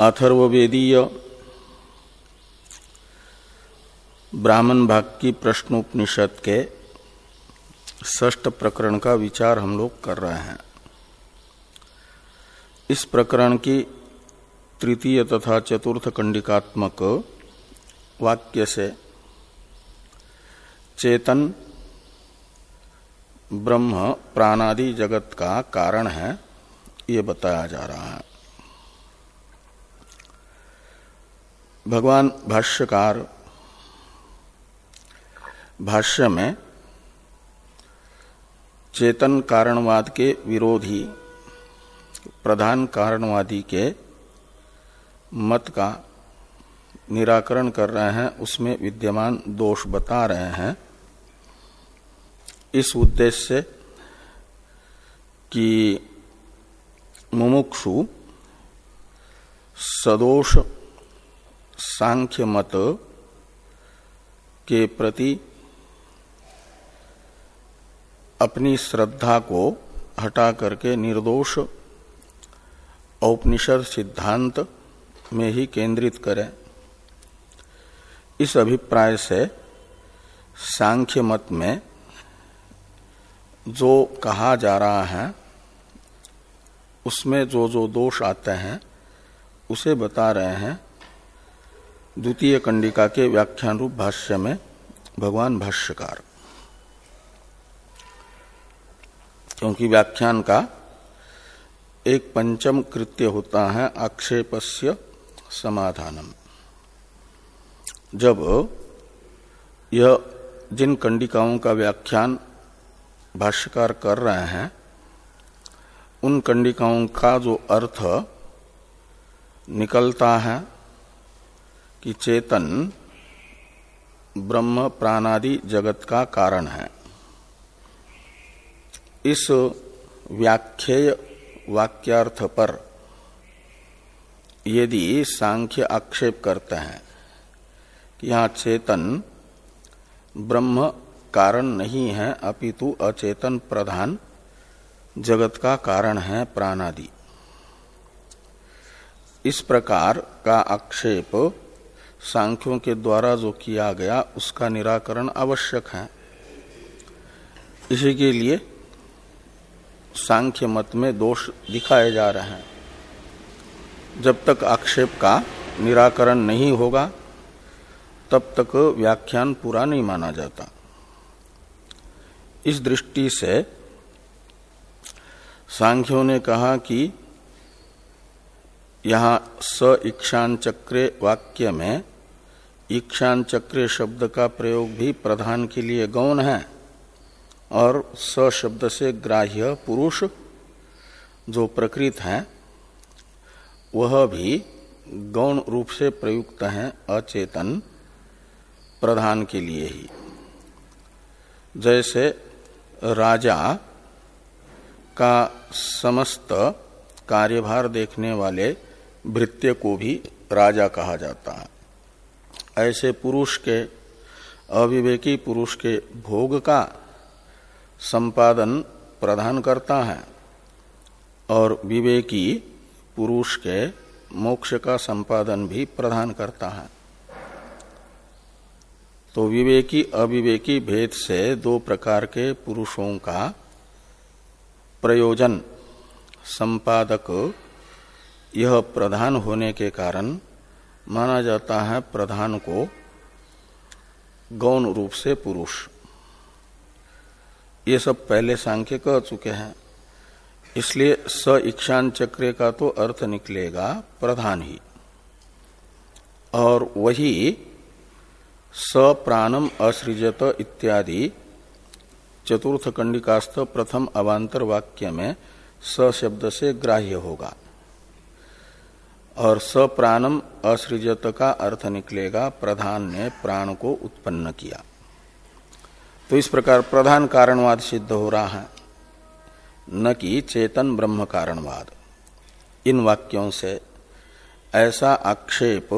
अथर्वेदीय ब्राह्मण भाग की प्रश्नोपनिषद के ष्ठ प्रकरण का विचार हम लोग कर रहे हैं। इस प्रकरण की तृतीय तथा चतुर्थ कंडिकात्मक वाक्य से चेतन ब्रह्म प्राणादि जगत का कारण है, ये बताया जा रहा है। भगवान भाष्यकार, भाष्य में चेतन कारणवाद के विरोधी, प्रधान कारणवादी के मत का निराकरण कर रहे हैं, उसमें विद्यमान दोष बता रहे हैं। इस उद्देश्य से कि मुमुक्षु सदोष सांख्य मत के प्रति अपनी श्रद्धा को हटा करके निर्दोष औपनिषद सिद्धांत में ही केंद्रित करें। इस अभिप्राय से सांख्य मत में जो कहा जा रहा है, उसमें जो जो दोष आते हैं, उसे बता रहे हैं द्वितीय कंडिका के व्याख्यान रूप भाष्य में भगवान भाष्यकार। क्योंकि व्याख्यान का एक पंचम कृत्य होता है आक्षेपस्य समाधानम। जब यह जिन कंडिकाओं का व्याख्यान भाष्यकार कर रहे हैं, उन कंडिकाओं का जो अर्थ निकलता है कि चेतन ब्रह्म प्राणादि जगत का कारण है। इस व्याख्येय वाक्यार्थ पर यदि सांख्य आक्षेप करते हैं कि यहाँ चेतन ब्रह्म कारण नहीं है, अपितु अचेतन प्रधान जगत का कारण है प्राणादि। इस प्रकार का आक्षेप सांख्यों के द्वारा जो किया गया, उसका निराकरण आवश्यक है। इसी के लिए सांख्य मत में दोष दिखाए जा रहे हैं। जब तक आक्षेप का निराकरण नहीं होगा, तब तक व्याख्यान पूरा नहीं माना जाता। इस दृष्टि से सांख्यों ने कहा कि यहाँ स इक्षान चक्रे वाक्य में ईक्षान चक्र शब्द का प्रयोग भी प्रधान के लिए गौण है। और स शब्द से ग्राह्य पुरुष जो प्रकृत है, वह भी गौण रूप से प्रयुक्त है अचेतन प्रधान के लिए ही। जैसे राजा का समस्त कार्यभार देखने वाले भृत्य को भी राजा कहा जाता है। ऐसे पुरुष के, अविवेकी पुरुष के भोग का संपादन प्रदान करता है और विवेकी पुरुष के मोक्ष का संपादन भी प्रदान करता है। तो विवेकी, अविवेकी भेद से दो प्रकार के पुरुषों का प्रयोजन संपादक यह प्रधान होने के कारण माना जाता है प्रधान को गौण रूप से पुरुष। ये सब पहले सांख्य कह चुके हैं। इसलिए स इक्षान चक्र का तो अर्थ निकलेगा प्रधान ही। और वही स प्राणम असृजत इत्यादि चतुर्थ कंडिकास्थ प्रथम अवांतर वाक्य में स शब्द से ग्राह्य होगा। और सप्राणम असृजत का अर्थ निकलेगा, प्रधान ने प्राण को उत्पन्न किया। तो इस प्रकार प्रधान कारणवाद सिद्ध हो रहा है। न कि चेतन ब्रह्म कारणवाद। इन वाक्यों से ऐसा आक्षेप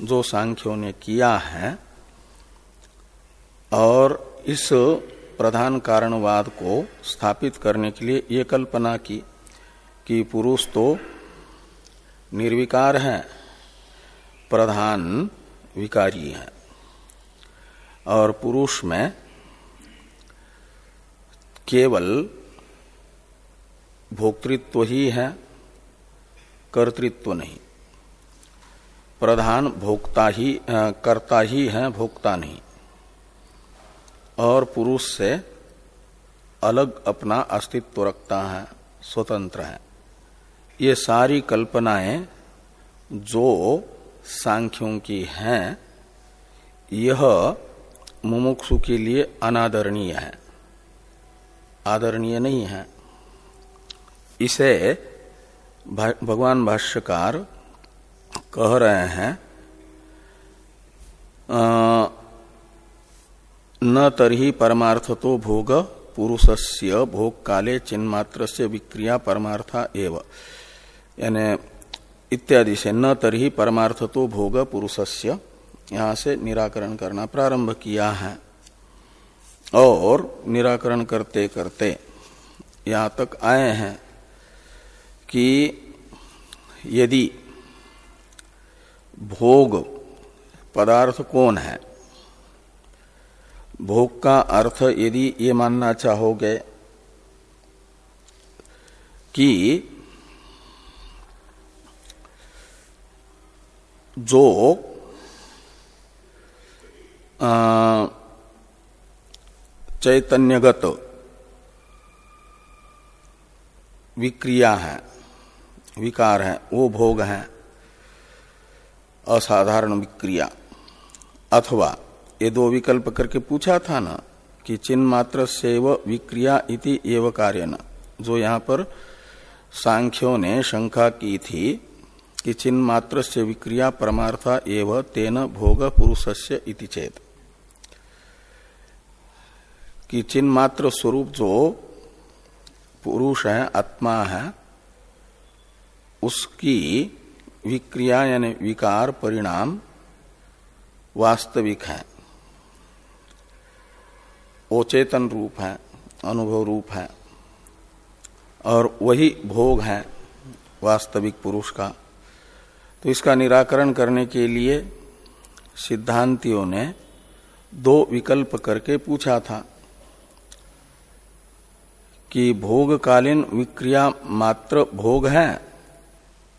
जो सांख्यों ने किया है और इस प्रधान कारणवाद को स्थापित करने के लिए ये कल्पना की कि पुरुष तो निर्विकार है, प्रधान विकारी है। और पुरुष में केवल भोक्तृत्व ही है, कर्तृत्व नहीं। प्रधान भोक्ता ही कर्ता ही है, भोक्ता नहीं। और पुरुष से अलग अपना अस्तित्व रखता है, स्वतंत्र है। ये सारी कल्पनाएँ जो सांख्यों की हैं, यह मुमुक्षु के लिए अनादरणीय है। आदरणीय नहीं है। इसे भगवान भाष्यकार कह रहे हैं न तरही परमार्थ तो भोग पुरुषस्य भोग काले चिन्मात्र से विक्रिया परमार्था एव। यानी इत्यादि से न तरही परमार्थ तो भोग पुरुषस्य, यहाँ से निराकरण करना प्रारंभ किया है। और निराकरण करते करते यहाँ तक आए हैं कि यदि भोग पदार्थ कौन है? भोग का अर्थ यदि ये मानना चाहोगे कि जो चैतन्यगत विक्रिया है, विकार है, वो भोग है, असाधारण विक्रिया। अथवा, ये दो विकल्प करके पूछा था ना, कि चिन्ह मात्र से विक्रिया इति एव कार्य न जो यहाँ पर सांख्यों ने शंका की थी कि चिन्ह मात्र से विक्रिया परमार्था एव तेन भोग पुरुषस्य इति चेत। कि चिन्ह मात्र स्वरूप जो पुरुष है आत्मा है उसकी विक्रिया यानी विकार परिणाम वास्तविक है। वो चेतन रूप है, अनुभव रूप है, और वही भोग है वास्तविक पुरुष का। तो इसका निराकरण करने के लिए सिद्धांतियों ने दो विकल्प करके पूछा था कि भोगकालीन विक्रिया मात्र भोग है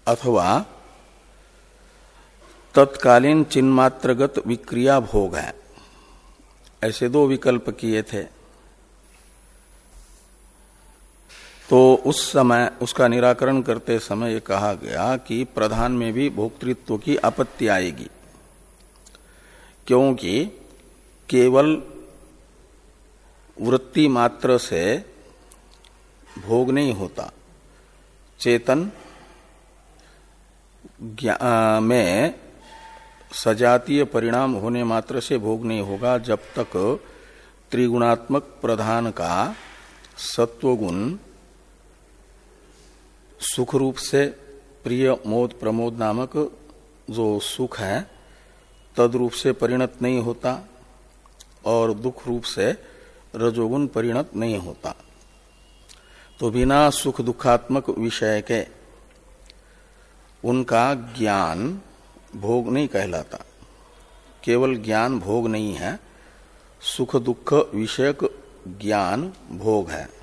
अथवा तत्कालीन चिन्मात्रगत विक्रिया भोग है। ऐसे दो विकल्प किए थे। तो उस समय उसका निराकरण करते समय ये कहा गया कि प्रधान में भी भोक्तृत्व की आपत्ति आएगी। क्योंकि केवल वृत्ति मात्र से भोग नहीं होता। चेतन में सजातीय परिणाम होने मात्र से भोग नहीं होगा जब तक त्रिगुणात्मक प्रधान का सत्वगुण सुख रूप से प्रिय मोद प्रमोद नामक जो सुख है तद रूप से परिणत नहीं होता और दुख रूप से रजोगुण परिणत नहीं होता। तो बिना सुख दुखात्मक विषय के उनका ज्ञान भोग नहीं कहलाता। केवल ज्ञान भोग नहीं है, सुख दुख विषयक ज्ञान भोग है।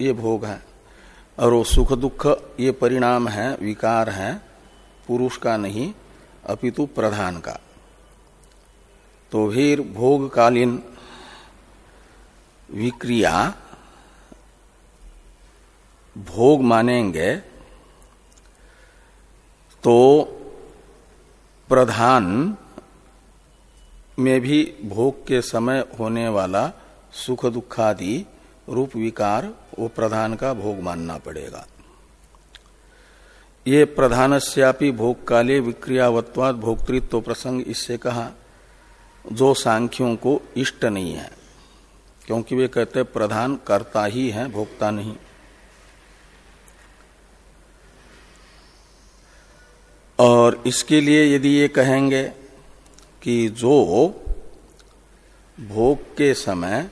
ये भोग है। और वो सुख दुख ये परिणाम है, विकार है, पुरुष का नहीं, अपितु प्रधान का। तो फिर भोगकालीन विक्रिया, भोग मानेंगे तो प्रधान में भी भोग के समय होने वाला सुख दुखादि, रूप विकार वो प्रधान का भोग मानना पड़ेगा। ये प्रधानस्यापि भोग काले विक्रियावत्वाद भोक्तृत्व प्रसंग इससे कहा, जो सांख्यों को इष्ट नहीं है, क्योंकि वे कहते प्रधान कर्ता ही है, भोक्ता नहीं। और इसके लिए यदि ये कहेंगे कि जो भोग के समय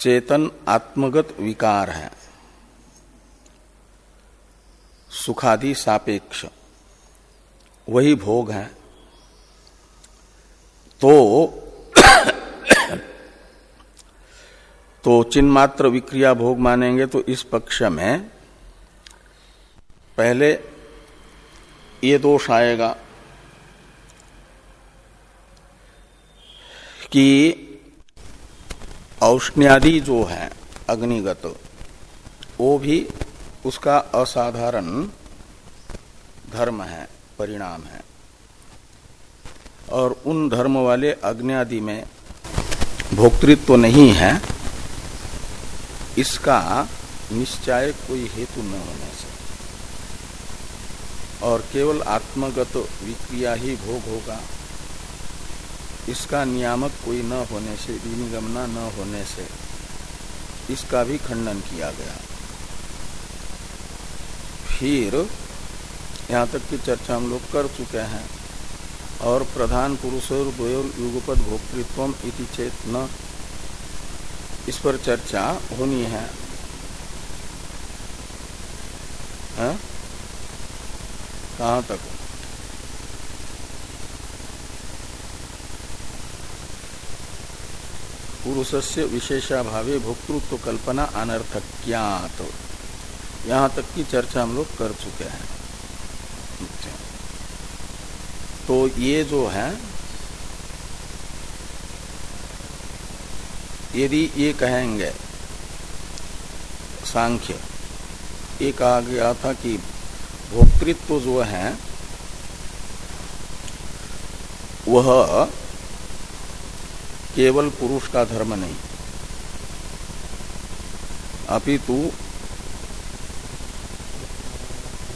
चेतन आत्मगत विकार है। सुखादि सापेक्ष। वही भोग है। तो तो चिन्मात्र विक्रिया भोग मानेंगे तो इस पक्ष में पहले ये दोष आएगा कि औष्ण्यादि जो है, अग्निगत, वो भी उसका असाधारण धर्म है, परिणाम है। और उन धर्म वाले अग्नि में भोक्तृत्व तो नहीं है, इसका निश्चय कोई हेतु न होने से। और केवल आत्मगत विक्रिया ही भोग होगा। इसका नियामक कोई न होने से विनिगमना न होने से, इसका भी खंडन किया गया। फिर, यहाँ तक की चर्चा हम लोग कर चुके हैं, और प्रधान पुरुष और युगपद भोक्तृत्व इति चेत न। इस पर चर्चा होनी है। हाँ? कहाँ तक? पुरुष से विशेषाभावे भोक्तृत्व कल्पना अनर्थक तो यहाँ तक की चर्चा हम लोग कर चुके हैं। तो ये जो है, यदि ये कहेंगे, सांख्य ये कहा गया था कि भोक्तृत्व जो है, वह केवल पुरुष का धर्म नहीं। अपितु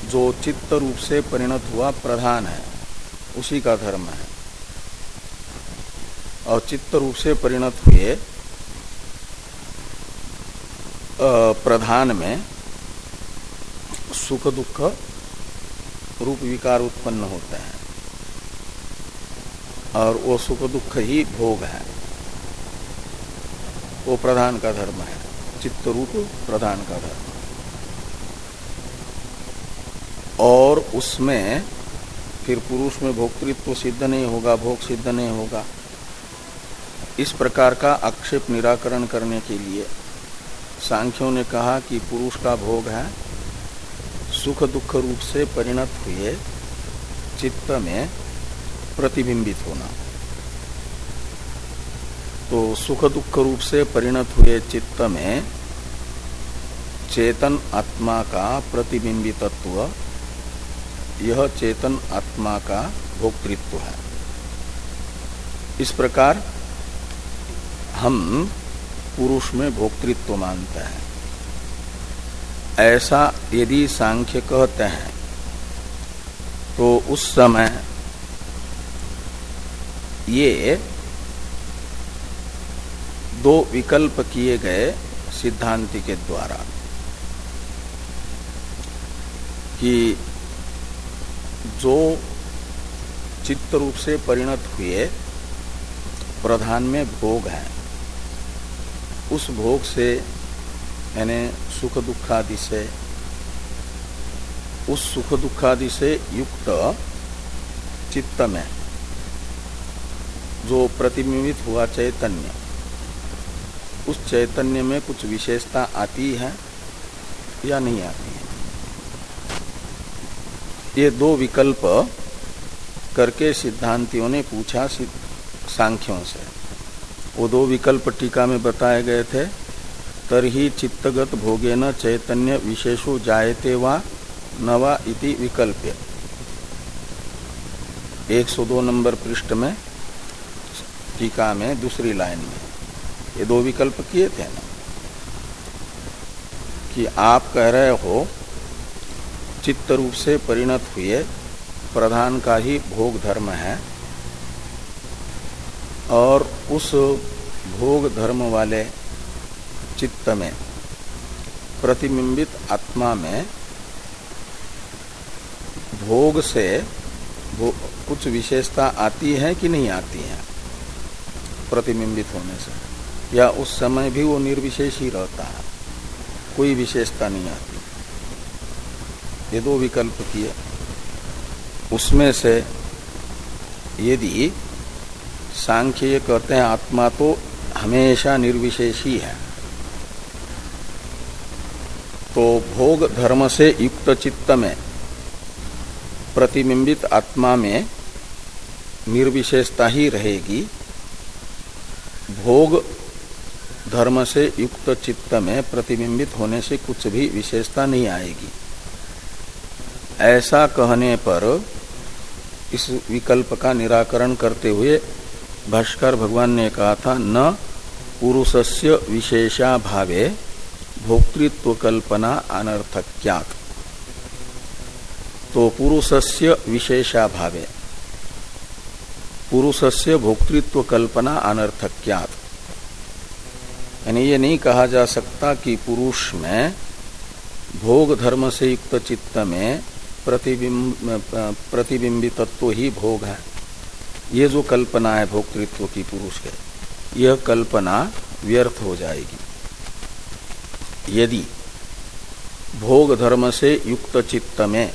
जो चित्त रूप से परिणत हुआ प्रधान है, उसी का धर्म है। और चित्त रूप से परिणत हुए प्रधान में सुख दुख रूप विकार उत्पन्न होते हैं। और वो सुख दुख ही भोग है। वो प्रधान का धर्म है। चित्त रूप प्रधान का धर्म। और उसमें फिर पुरुष में भोक्तृत्व सिद्ध नहीं होगा, भोग सिद्ध नहीं होगा। इस प्रकार का आक्षेप निराकरण करने के लिए सांख्यों ने कहा कि पुरुष का भोग है, सुख दुख रूप से परिणत हुए चित्त में प्रतिबिंबित होना। तो सुख दुख रूप से परिणत हुए चित्त में चेतन आत्मा का प्रतिबिंबितत्व, यह चेतन आत्मा का भोक्तृत्व है। इस प्रकार हम पुरुष में भोक्तृत्व मानते हैं। ऐसा यदि सांख्य कहते हैं तो उस समय ये दो विकल्प किए गए सिद्धांति के द्वारा कि जो चित्त रूप से परिणत हुए प्रधान में भोग है, उस भोग से यानी सुख दुखादि से, उस सुख दुखादि से युक्त चित्त में जो प्रतिबिंबित हुआ चैतन्य उस चैतन्य में कुछ विशेषता आती है या नहीं आती है? ये दो विकल्प करके सिद्धांतियों ने पूछा सांख्यों से। वो दो विकल्प टीका में बताए गए थे, तरही चित्तगत भोगे न चैतन्य विशेषो जायते वा नवा इति विकल्प 102 नंबर पृष्ठ में, टीका में, दूसरी लाइन में। ये दो विकल्प किए थे ना कि आप कह रहे हो चित्त रूप से परिणत हुए प्रधान का ही भोग धर्म है और उस भोग धर्म वाले चित्त में प्रतिबिंबित आत्मा में भोग से भो, कुछ विशेषता आती है कि नहीं आती है प्रतिबिंबित होने से? या उस समय भी वो निर्विशेष ही रहता है। कोई विशेषता नहीं आती। ये दो विकल्प किए। उसमें से यदि सांख्य ये कहते हैं, आत्मा तो हमेशा निर्विशेष ही है। तो भोग धर्म से युक्त चित्त में, प्रतिबिंबित आत्मा में निर्विशेषता ही रहेगी। भोग धर्म से युक्त चित्त में प्रतिबिंबित होने से कुछ भी विशेषता नहीं आएगी। ऐसा कहने पर इस विकल्प का निराकरण करते हुए भाष्कर भगवान ने कहा था, न पुरुषस्य विशेषा भावे भोक्तृत्व कल्पना अनर्थक्यात। तो पुरुषस्य विशेषा भावे, पुरुषस्य भोक्तृत्व कल्पना अनर्थक्यात। यानी ये नहीं कहा जा सकता कि पुरुष में भोग धर्म से युक्त चित्त में प्रतिबिंब, प्रतिबिंबितत्व ही भोग है। ये जो कल्पना है भोक्तृत्व की पुरुष के, यह कल्पना व्यर्थ हो जाएगी। यदि भोग धर्म से युक्त चित्त में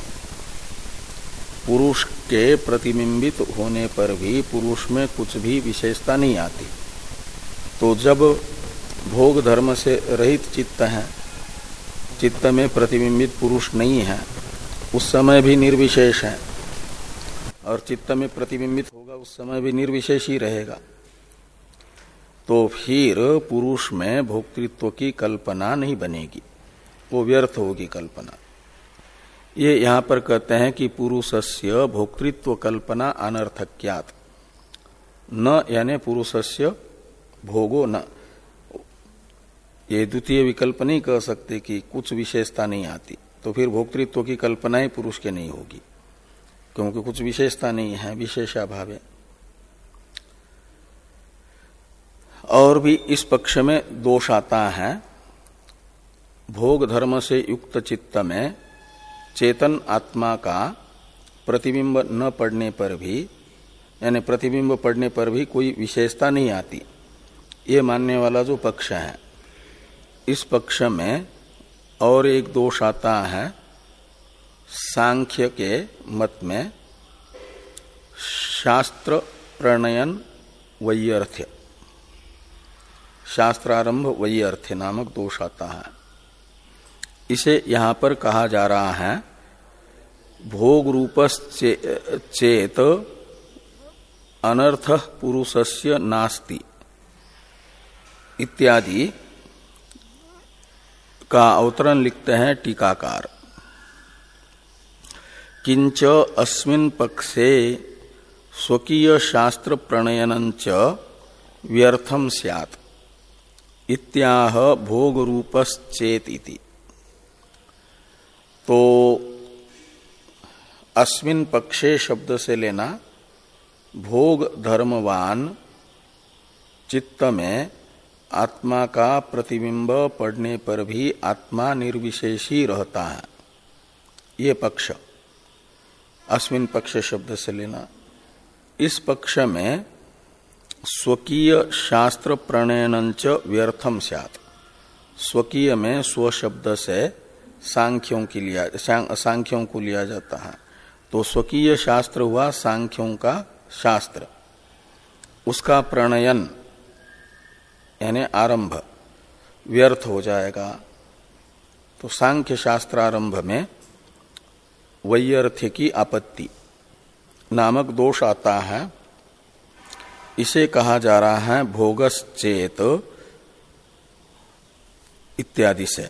पुरुष के प्रतिबिंबित होने पर भी पुरुष में कुछ भी विशेषता नहीं आती तो जब भोग धर्म से रहित चित्त है। चित्त में प्रतिबिंबित पुरुष नहीं है। उस समय भी निर्विशेष है। और चित्त में प्रतिबिंबित होगा, उस समय भी निर्विशेष ही रहेगा। तो फिर पुरुष में भोक्तृत्व की कल्पना नहीं बनेगी। वो व्यर्थ होगी कल्पना। ये यहाँ पर कहते हैं कि पुरुषस्य भोक्तृत्व कल्पना अनर्थक्यात। न यानी पुरुषस्य भोगो न। ये द्वितीय विकल्प नहीं कह सकते कि कुछ विशेषता नहीं आती तो फिर भोक्तृत्व की कल्पना ही पुरुष के नहीं होगी, क्योंकि कुछ विशेषता नहीं है, विशेषाभाव और भी इस पक्ष में दोष आता है भोग धर्म से युक्त चित्त में चेतन आत्मा का प्रतिबिंब न पड़ने पर भी, यानी प्रतिबिंब पड़ने पर भी कोई विशेषता नहीं आती। ये मानने वाला जो पक्ष है इस पक्ष में और एक दोष आता है, सांख्य के मत में, शास्त्र प्रणयन वैयर्थ्य शास्त्रारंभ वैयर्थ्य नामक दोष आता है। इसे यहाँ पर कहा जा रहा है भोग रूपस चेत अनर्थ पुरुषस्य नास्ति। इत्यादि का अवतरण लिखते हैं टीकाकार। किंच अस्मिन पक्षे स्वकीय शास्त्र प्रणयन व्यर्थम सैत इत्याह भोग रूपश्चेत तो अस्मिन पक्षे शब्द से लेना भोग धर्मवान चित्त में आत्मा का प्रतिबिंब पड़ने पर भी आत्मा निर्विशेषी रहता है। ये पक्ष। अस्मिन पक्ष शब्द से लेना। इस पक्ष में स्वकीय शास्त्र प्रणयन व्यर्थम सत स्वकीय में स्व शब्द से सांख्यों की लिया सांख्यों को लिया जाता है। तो स्वकीय शास्त्र हुआ सांख्यों का शास्त्र। उसका प्रणयन यानी आरंभ, व्यर्थ हो जाएगा। तो सांख्य शास्त्र आरंभ में वैयर्थ्य की आपत्ति नामक दोष आता है। इसे कहा जा रहा है भोगस चेत इत्यादि से।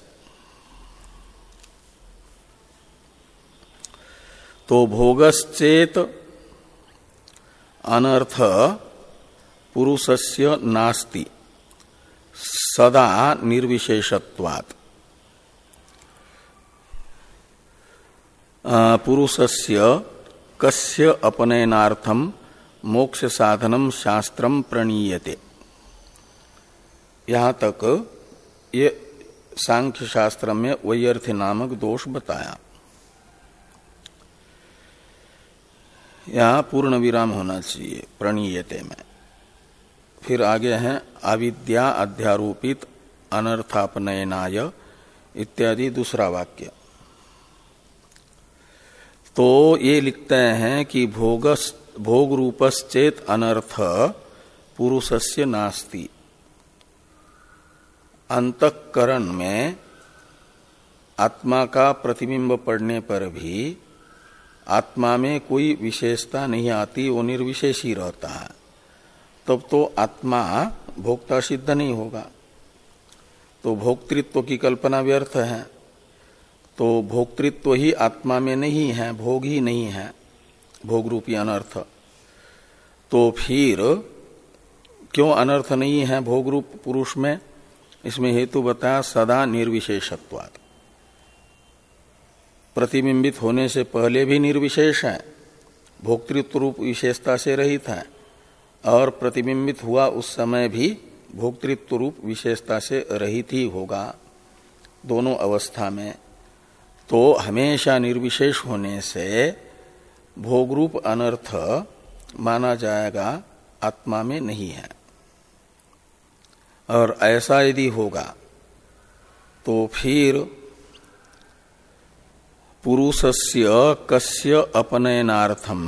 तो भोगश्चेत अनर्थ पुरुषस्य नास्ति। सदा निर्विशेषत्वात्। पुरुषस्य कस्य अपनयनार्थम मोक्ष साधनम शास्त्रम प्रणीयते। यहाँ तक ये सांख्य शास्त्र में वैयर्थी नामक दोष बताया। यहाँ पूर्ण विराम होना चाहिए, प्रणीयते में। फिर आगे हैं, अविद्या अध्यारोपित अनर्थापनयनाय इत्यादि दूसरा वाक्य। तो ये लिखते हैं कि भोग भोग रूपश्चेत अनर्थ पुरुषस्य नास्ति। अंतकरण में आत्मा का प्रतिबिंब पड़ने पर भी आत्मा में कोई विशेषता नहीं आती, वो निर्विशेष ही रहता है। तब तो आत्मा भोक्ता सिद्ध नहीं होगा। तो भोक्तृत्व की कल्पना व्यर्थ है। तो भोक्तृत्व ही आत्मा में नहीं है, भोग ही नहीं है भोग रूपी अनर्थ। तो फिर क्यों अनर्थ नहीं है भोग रूप पुरुष में? इसमें हेतु बताया सदा निर्विशेषत्वाद प्रतिबिंबित होने से पहले भी निर्विशेष है, भोक्तृत्व रूप विशेषता से रहित है। और प्रतिबिंबित हुआ उस समय भी भोक्तृत्व रूप विशेषता से रहित ही होगा दोनों अवस्था में। तो हमेशा निर्विशेष होने से भोग रूप अनर्थ माना जाएगा आत्मा में नहीं है। और ऐसा यदि होगा तो फिर पुरुषस्य कस्य अपनयनार्थम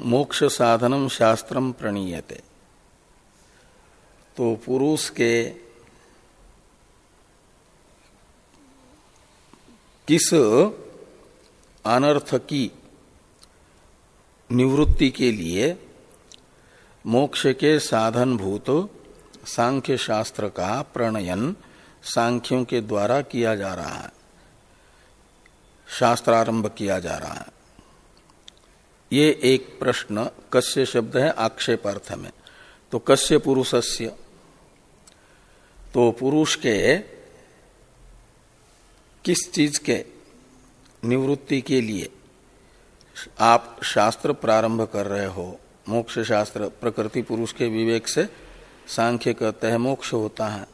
मोक्ष साधनम शास्त्रम प्रणीयते। तो पुरुष के किस अनर्थ की निवृत्ति के लिए मोक्ष के साधन भूत सांख्य शास्त्र का प्रणयन सांख्यों के द्वारा किया जा रहा है, शास्त्रारंभ किया जा रहा है। ये एक प्रश्न कस्य शब्द है आक्षेप अर्थ में तो कस्य पुरुषस्य? तो पुरुष के किस चीज़ के निवृत्ति के लिए आप शास्त्र प्रारंभ कर रहे हो? मोक्ष शास्त्र प्रकृति पुरुष के विवेक से सांख्य कहते हैं, मोक्ष होता है।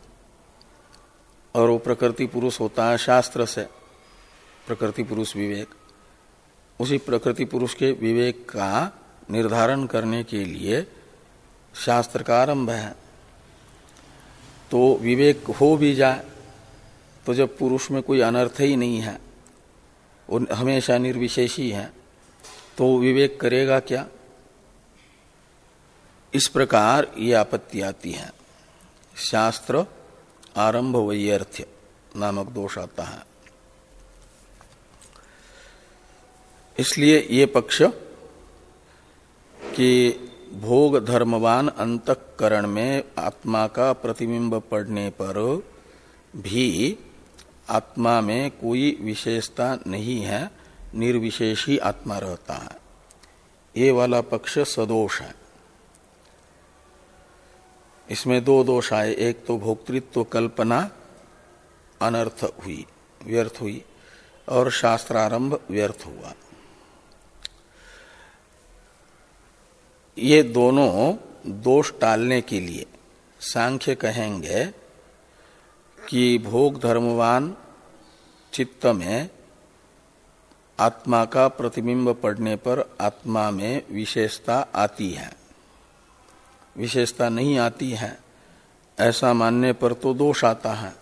और वो प्रकृति पुरुष होता है शास्त्र से, प्रकृति पुरुष विवेक। उसी प्रकृति पुरुष के विवेक का निर्धारण करने के लिए शास्त्र का आरंभ है। तो विवेक हो भी जाए तो जब पुरुष में कोई अनर्थ ही नहीं है, वो हमेशा निर्विशेषी है तो विवेक करेगा क्या? इस प्रकार ये आपत्ति आती है। शास्त्र आरंभ वैयर्थ्य नामक दोष आता है। इसलिए ये पक्ष कि भोग धर्मवान अंतकरण में आत्मा का प्रतिबिंब पड़ने पर भी आत्मा में कोई विशेषता नहीं है, निर्विशेष ही आत्मा रहता है। ये वाला पक्ष सदोष है। इसमें दो दोष आए। एक तो भोक्तृत्व कल्पना अनर्थ हुई, व्यर्थ हुई, और शास्त्रारंभ व्यर्थ हुआ। ये दोनों दोष टालने के लिए सांख्य कहेंगे कि भोग धर्मवान चित्त में आत्मा का प्रतिबिंब पड़ने पर आत्मा में विशेषता आती है। विशेषता नहीं आती है, ऐसा मानने पर तो दोष आता है।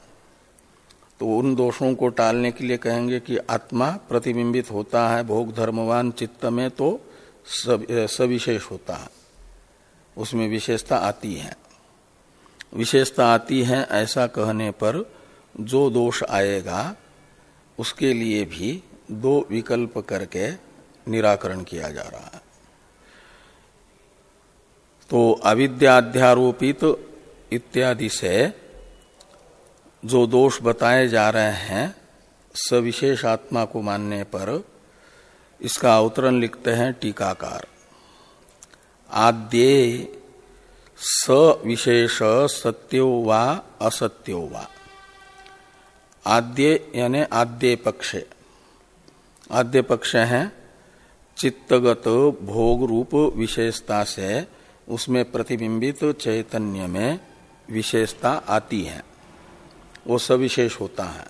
तो उन दोषों को टालने के लिए कहेंगे कि आत्मा प्रतिबिंबित होता है, भोग धर्मवान चित्त में तो सविशेष होता है। उसमें विशेषता आती है। विशेषता आती है ऐसा कहने पर जो दोष आएगा, उसके लिए भी दो विकल्प करके निराकरण किया जा रहा है। तो अविद्याध्यारोपित इत्यादि से जो दोष बताए जा रहे हैं, सविशेष आत्मा को मानने पर इसका अवतरण लिखते हैं टीकाकार। आद्य स विशेष सत्यो वा असत्यो वा। आद्य यानी आद्य पक्षे। आद्य पक्ष है, चित्तगत भोग रूप विशेषता से उसमें प्रतिबिंबित चैतन्य में विशेषता आती है। वो सविशेष होता है।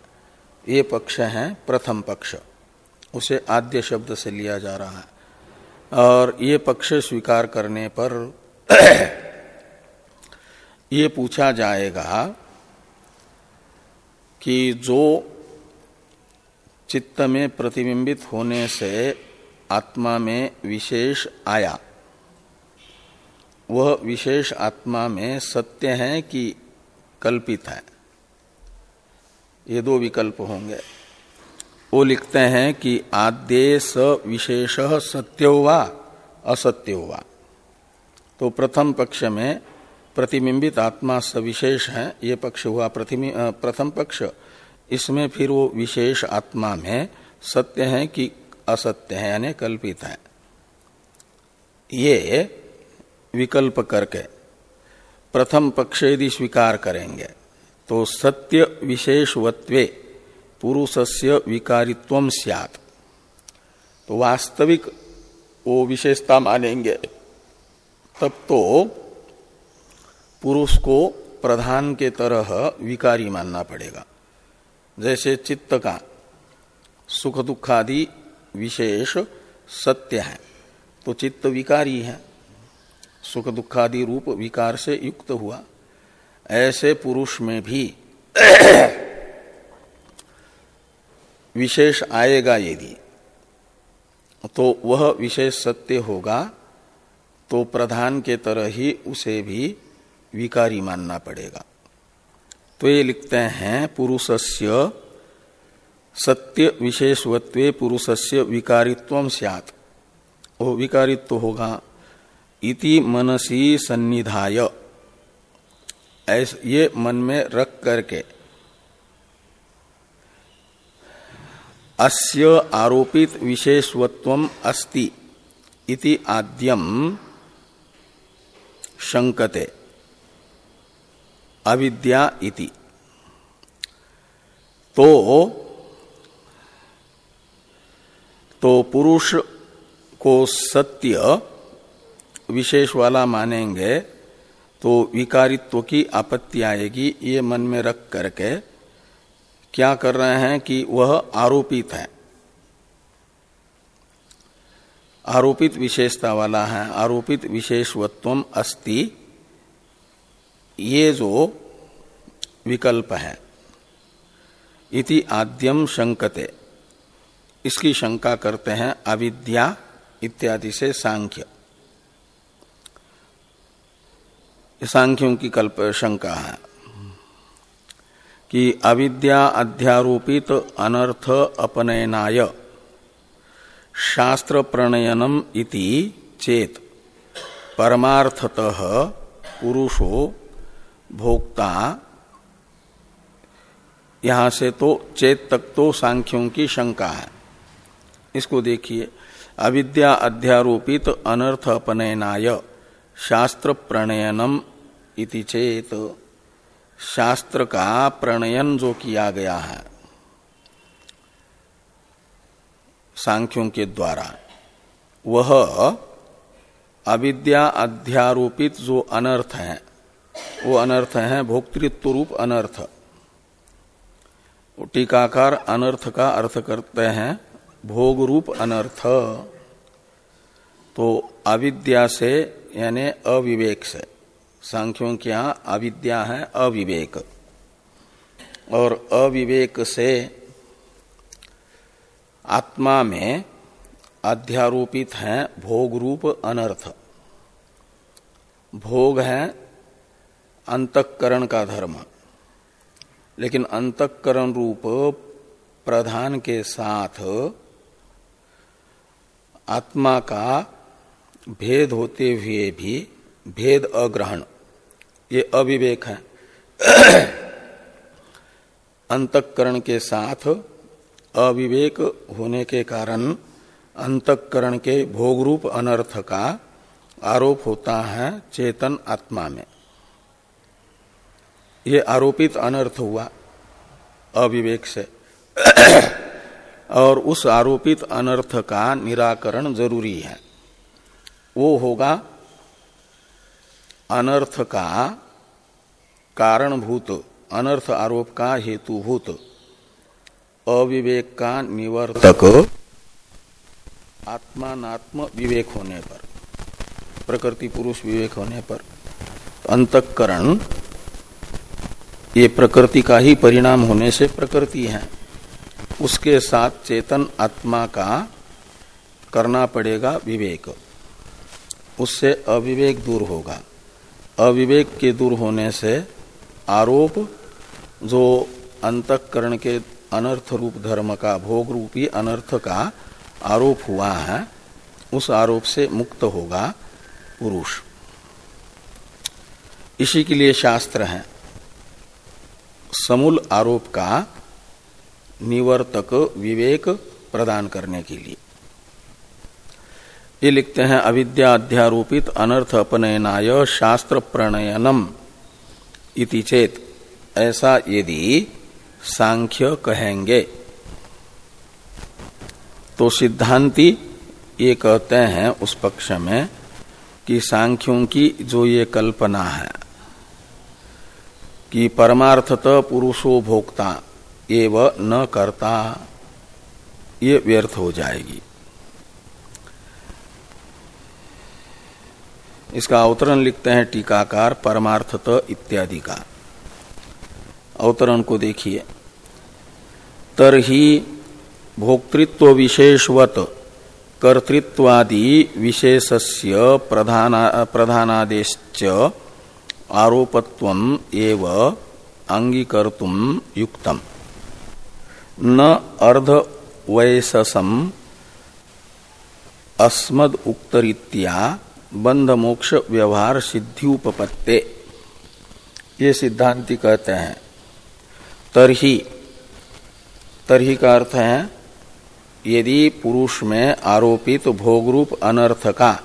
ये पक्ष है प्रथम पक्ष। उसे आद्य शब्द से लिया जा रहा है। और ये पक्ष स्वीकार करने पर ये पूछा जाएगा कि जो चित्त में प्रतिबिंबित होने से आत्मा में विशेष आया, वह विशेष आत्मा में सत्य है कि कल्पित है? ये दो विकल्प होंगे। वो लिखते हैं कि आद्य स विशेष सत्यो वा असत्य हुआ तो प्रथम पक्ष में प्रतिबिंबित आत्मा सविशेष है, ये पक्ष हुआ प्रथम पक्ष। इसमें फिर वो विशेष आत्मा में सत्य है कि असत्य है, यानी कल्पित है। ये विकल्प करके प्रथम पक्ष यदि स्वीकार करेंगे तो सत्य विशेषवत्वे पुरुषस्य विकारित्व सियात। तो वास्तविक वो विशेषता मानेंगे। तब तो पुरुष को प्रधान के तरह विकारी मानना पड़ेगा। जैसे चित्त का सुख दुखादि विशेष सत्य है तो चित्त विकारी है। सुख दुखादि रूप विकार से युक्त हुआ। ऐसे पुरुष में भी विशेष आएगा यदि तो वह विशेष सत्य होगा तो प्रधान के तरह ही उसे भी विकारी मानना पड़ेगा। तो ये लिखते हैं, पुरुषस्य सत्य विशेषवत्वे पुरुषस्य विकारित्व सियात। वो विकारित्व होगा। इति मनसी सन्निधाय। ऐसे, ये मन में रख करके अस्य आरोपित विशेषवत्व अस्ति इति आद्यम शंकते अविद्या इति। तो तो पुरुष को सत्य विशेष वाला मानेंगे तो विकारित्व की आपत्ति आएगी, ये मन में रख करके क्या कर रहे हैं कि वह आरोपित है। आरोपित विशेषता वाला है, आरोपित विशेषवत्व अस्ति। ये जो विकल्प है, इति आद्यम शंकते। इसकी शंका करते हैं अविद्या इत्यादि से सांख्य। सांख्यों की कल्प शंका है। कि अविद्या अध्यारोपित अनर्थ अपनयनाय। शास्त्र प्रणयनम इति चेत परमार्थतः पुरुषो भोक्ता। यहाँ से तो चेत तक तो सांख्यों की शंका है। इसको देखिए, अविद्या अध्यारोपित अनर्थ अपनयनाय शास्त्र प्रणयनम इति चेत शास्त्र का प्रणयन जो किया गया है, सांख्यों के द्वारा, वह अविद्या अध्यारोपित जो अनर्थ है, वो अनर्थ है भोक्तृत्व रूप अनर्थ। टीकाकार अनर्थ का अर्थ करते हैं भोग रूप अनर्थ। तो अविद्या से, यानी अविवेक से। सांख्यों के यहाँ अविद्या है, अविवेक। और अविवेक से आत्मा में अध्यारोपित है भोग रूप अनर्थ। भोग है अंतकरण का धर्म। लेकिन अंतकरण रूप प्रधान के साथ आत्मा का भेद होते हुए भी भेद अग्रहण। ये अविवेक है। अंतकरण के साथ अविवेक होने के कारण अंतकरण के भोग रूप अनर्थ का आरोप होता है चेतन आत्मा में। ये आरोपित अनर्थ हुआ अविवेक से। और उस आरोपित अनर्थ का निराकरण ज़रूरी है। वो होगा अनर्थ का कारणभूत, अनर्थ आरोप का हेतुभूत अविवेक का निवर्तक आत्मात्म विवेक होने पर, प्रकृति पुरुष विवेक होने पर, अंतकरण, ये प्रकृति का ही परिणाम होने से प्रकृति है। उसके साथ चेतन आत्मा का करना पड़ेगा विवेक। उससे अविवेक दूर होगा। अविवेक के दूर होने से आरोप, जो अंतकरण के अनर्थ रूप धर्म का, भोग रूपी अनर्थ का आरोप हुआ है, उस आरोप से मुक्त होगा पुरुष। इसी के लिए शास्त्र है। समूल आरोप का निवर्तक विवेक प्रदान करने के लिए। ये लिखते हैं अविद्या अध्यारोपित अनर्थ अपनयनाय शास्त्र प्रणयनम इति चेत, ऐसा यदि सांख्य कहेंगे। तो सिद्धांति ये कहते हैं उस पक्ष में कि सांख्यों की जो ये कल्पना है, कि परमार्थत पुरुषो भोक्ता एव न करता, ये व्यर्थ हो जाएगी। इसका अवतरण लिखते हैं टीकाकार परमार्थत इत्यादि का। अवतरण को देखिए। तरही भोक्तृत्व विशेषवत कर्तृत्वादि विशेषस्य प्रधाना प्रधानादेश आरोपत्व एव अंगीकर्तुम युक्तम। न अर्ध वैससम अस्मद बंध मोक्ष व्यवहार सिद्धिपत्ते ये सिद्धांति कहते हैं। तरही। तरही का अर्थ है, यदि पुरुष में आरोपित तो भोग रूप अनर्थ का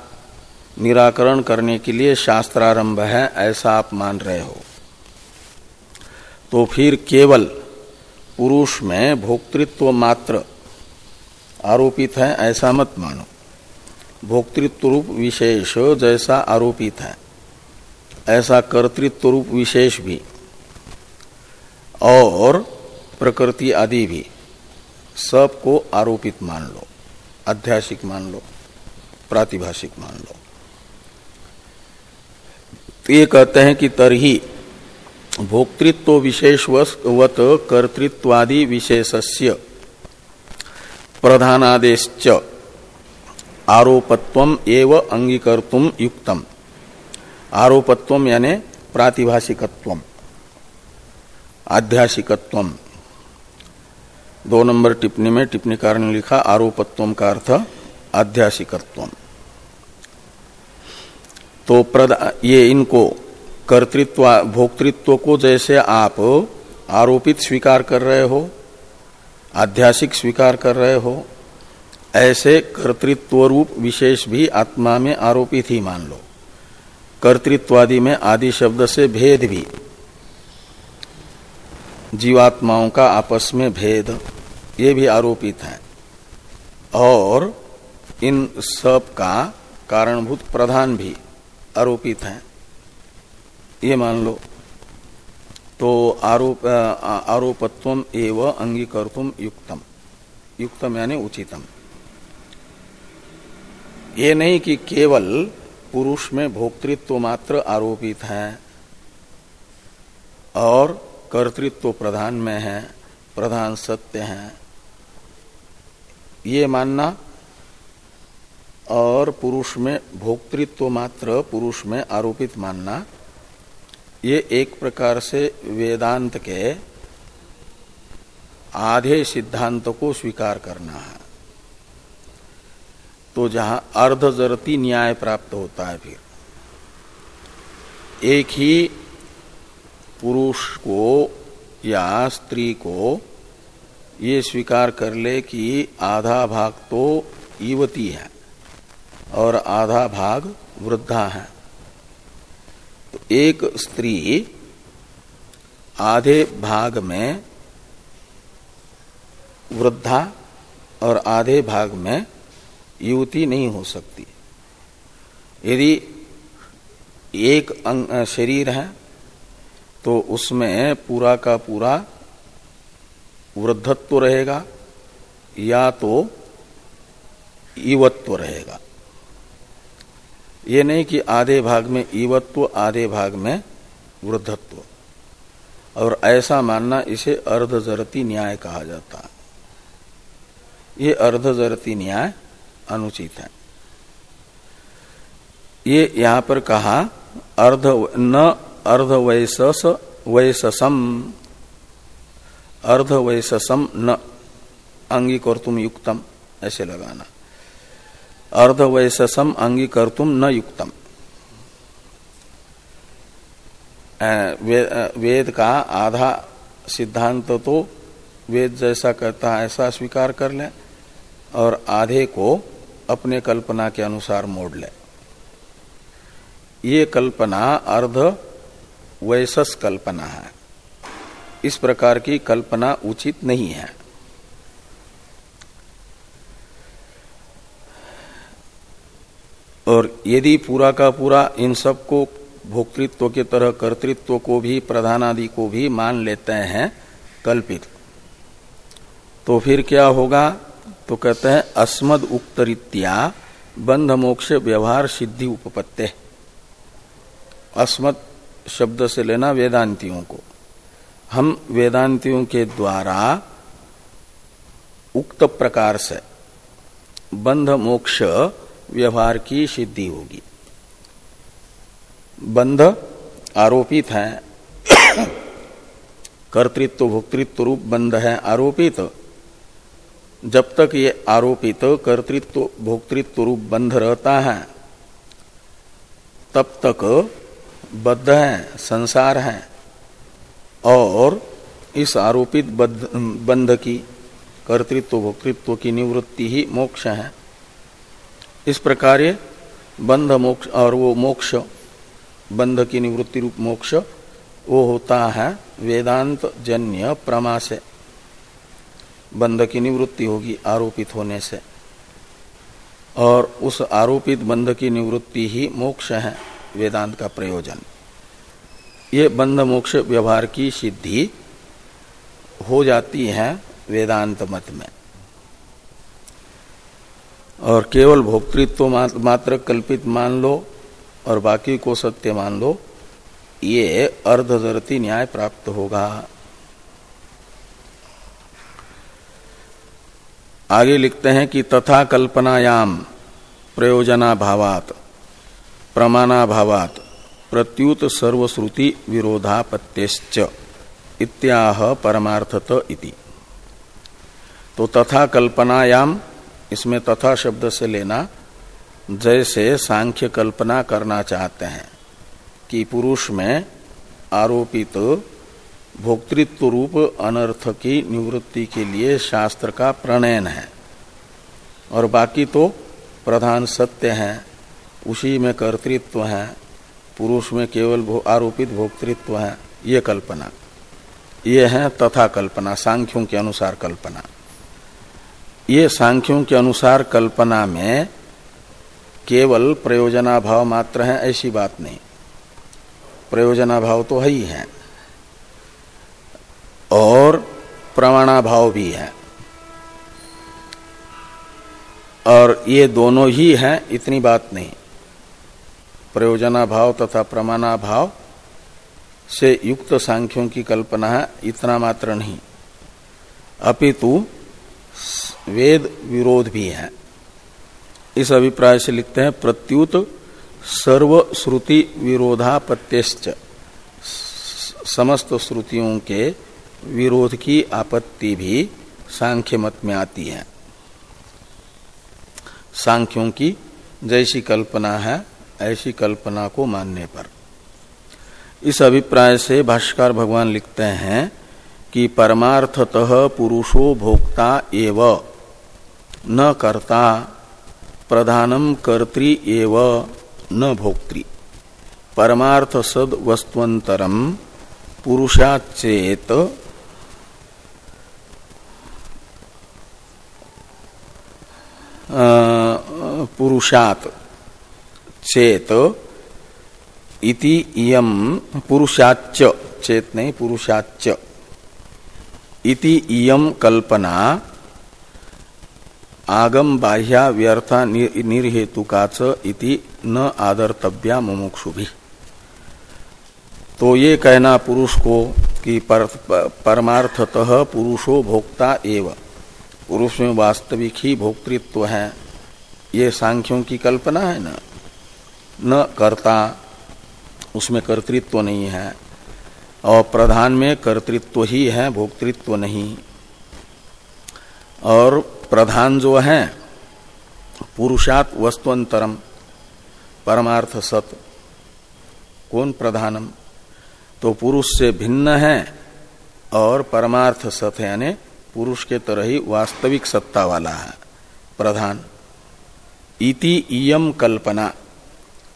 निराकरण करने के लिए शास्त्रारंभ है, ऐसा आप मान रहे हो। तो फिर केवल पुरुष में भोक्तृत्व मात्र आरोपित है, ऐसा मत मानो। भोक्तृत्व रूप विशेष जैसा आरोपित है, ऐसा कर्तृत्व रूप विशेष भी, और प्रकृति आदि भी, सबको आरोपित मान लो अध्यासिक मान लो, प्रातिभाषिक मान लो। तो ये कहते हैं कि तरही भोक्तृत्व विशेषवत कर्तृत्वादि विशेषस्य प्रधानादेश आरोपत्व एव अंगीकर्तुम युक्तम। आरोपत्व यानी प्रातिभाषिकत्व आध्यासिकत्व दो नंबर टिप्पणी में टिप्पणीकार ने लिखा आरोपत्व का अर्थ आध्यासिकत्व तो ये इनको कर्तृत्व भोक्तृत्व को जैसे आप आरोपित स्वीकार कर रहे हो आध्यासिक स्वीकार कर रहे हो ऐसे कर्तृत्व रूप विशेष भी आत्मा में आरोपित ही मान लो। कर्तृत्वादि में आदि शब्द से भेद भी। जीवात्माओं का आपस में भेद, ये भी आरोपित है। और इन सब का कारणभूत प्रधान भी आरोपित है। ये मान लो। तो आरोप आरोपत्व एवं अंगीकर्तुम युक्तम। युक्तम यानी उचितम। ये नहीं कि केवल पुरुष में भोक्तृत्व मात्र आरोपित है और कर्तृत्व प्रधान में है, प्रधान सत्य है। ये मानना और पुरुष में भोक्तृत्व मात्र, पुरुष में आरोपित मानना, ये एक प्रकार से वेदांत के आधे सिद्धांत को स्वीकार करना है। तो जहाँ अर्धजरती न्याय प्राप्त होता है फिर। एक ही पुरुष को या स्त्री को ये स्वीकार कर ले कि आधा भाग तो युवती है और आधा भाग वृद्धा है। तो एक स्त्री आधे भाग में वृद्धा और आधे भाग में युवती नहीं हो सकती। यदि एक शरीर है तो उसमें पूरा का पूरा वृद्धत्व रहेगा, या तो ईवत्व रहेगा। ये नहीं कि आधे भाग में ईवत्व, आधे भाग में वृद्धत्व। और ऐसा मानना इसे अर्धजरती न्याय कहा जाता है। ये अर्धजरती न्याय अनुचित है। ये यहाँ पर कहा, अर्ध न अर्ध वैसस वैससम अर्ध वैससम न, अंगीकर्तुम युक्तम, ऐसे लगाना। अर्ध वैससम अंगीकर्तुम न युक्तम। वेद का आधा सिद्धांत तो वेद जैसा कहता है, ऐसा स्वीकार कर ले, और आधे को अपने कल्पना के अनुसार मोड़ ले। ये कल्पना अर्ध वैसस कल्पना है। इस प्रकार की कल्पना उचित नहीं है। और यदि पूरा का पूरा इन सबको भोक्तृत्व के तरह, कर्तृत्व को भी प्रधान आदि को भी मान लेते हैं कल्पित तो फिर क्या होगा? तो कहते हैं, अस्मद उक्त उक्तरित्या बंध मोक्ष व्यवहार सिद्धि उपपत्ते। अस्मद शब्द से लेना वेदांतियों को। हम वेदांतियों के द्वारा उक्त प्रकार से बंध मोक्ष व्यवहार की सिद्धि होगी। बंध आरोपित है, कर्तृत्व, भोक्तृत्व रूप बंध है, आरोपित जब तक ये आरोपित कर्तृत्व, भोक्तृत्व रूप बंध रहता है, तब तक बद्ध है, संसार है। और इस आरोपित बंध की, कर्तृत्व, भोक्तृत्व की निवृत्ति ही मोक्ष है। इस प्रकार ये बंध मोक्ष और वो मोक्ष, बंध की निवृत्ति रूप मोक्ष, वो होता है वेदांत जन्य प्रमा से बंध की निवृत्ति होगी आरोपित होने से। और उस आरोपित बंध की निवृत्ति ही मोक्ष है, वेदांत का प्रयोजन। ये बंध मोक्ष व्यवहार की सिद्धि हो जाती है वेदांत मत में। और केवल भोक्तृत्व मात्र कल्पित मान लो और बाकी को सत्य मान लो, ये अर्धजरती न्याय प्राप्त होगा। आगे लिखते हैं कि तथा कल्पनायाम प्रयोजना भावात प्रमाणा भावात प्रत्युत सर्वश्रुति विरोधापत्यश्च, इत्याह परमार्थत इति। तो तथा कल्पनायाम इसमें तथा शब्द से लेना, जैसे सांख्य कल्पना करना चाहते हैं, कि पुरुष में आरोपित भोक्तृत्व रूप अनर्थ की निवृत्ति के लिए शास्त्र का प्रणयन है। और बाकी तो प्रधान सत्य है उसी में कर्तृत्व है पुरुष में केवल भो, आरोपित भोक्तृत्व है ये कल्पना। ये है तथा कल्पना सांख्यों के अनुसार कल्पना। ये सांख्यों के अनुसार कल्पना में केवल प्रयोजनाभाव मात्र है ऐसी बात नहीं। प्रयोजनाभाव तो है ही है। और प्रमाणाभाव भी है। और ये दोनों ही हैं, इतनी बात नहीं। प्रयोजना भाव तथा प्रमाणा भाव से युक्त सांख्यों की कल्पना है इतना मात्र नहीं। अपितु वेद विरोध भी है। इस अभिप्राय से लिखते हैं, प्रत्युत सर्व श्रुति विरोधापत्यश्च। समस्त श्रुतियों के विरोध की आपत्ति भी सांख्य मत में आती है। सांख्यों की जैसी कल्पना है, ऐसी कल्पना को मानने पर। इस अभिप्राय से भाष्कर भगवान लिखते हैं कि परमार्थतः पुरुषो भोक्ता एव, न कर्ता प्रधानम कर्त्री एव, न भोक्त्री। परमार्थ सद वस्तुअतरम पुरुषाचेत पुरुषात चेत इति इयम पुरुषाच चेत नहीं पुरुषाच इति इयम कल्पना आगम बाह्या व्यर्था निर्हेतुकाच इति न आदर्तव्या मुमुक्षु भी तो ये कहना पुरुष को कि पर, परमार्थतः पुरुषो भोक्ता एव। पुरुष में वास्तविक ही भोक्तृत्व है। ये सांख्यों की कल्पना है ना? न कर्ता, उसमें कर्तृत्व नहीं है। और प्रधान में कर्तृत्व ही है, भोक्तृत्व नहीं। और प्रधान जो है, पुरुषात वस्तुअंतरम, परमार्थ सत। कौन प्रधानम? तो पुरुष से भिन्न है और परमार्थ सत यानी पुरुष के तरह ही वास्तविक सत्ता वाला है। प्रधान, इति इयम कल्पना।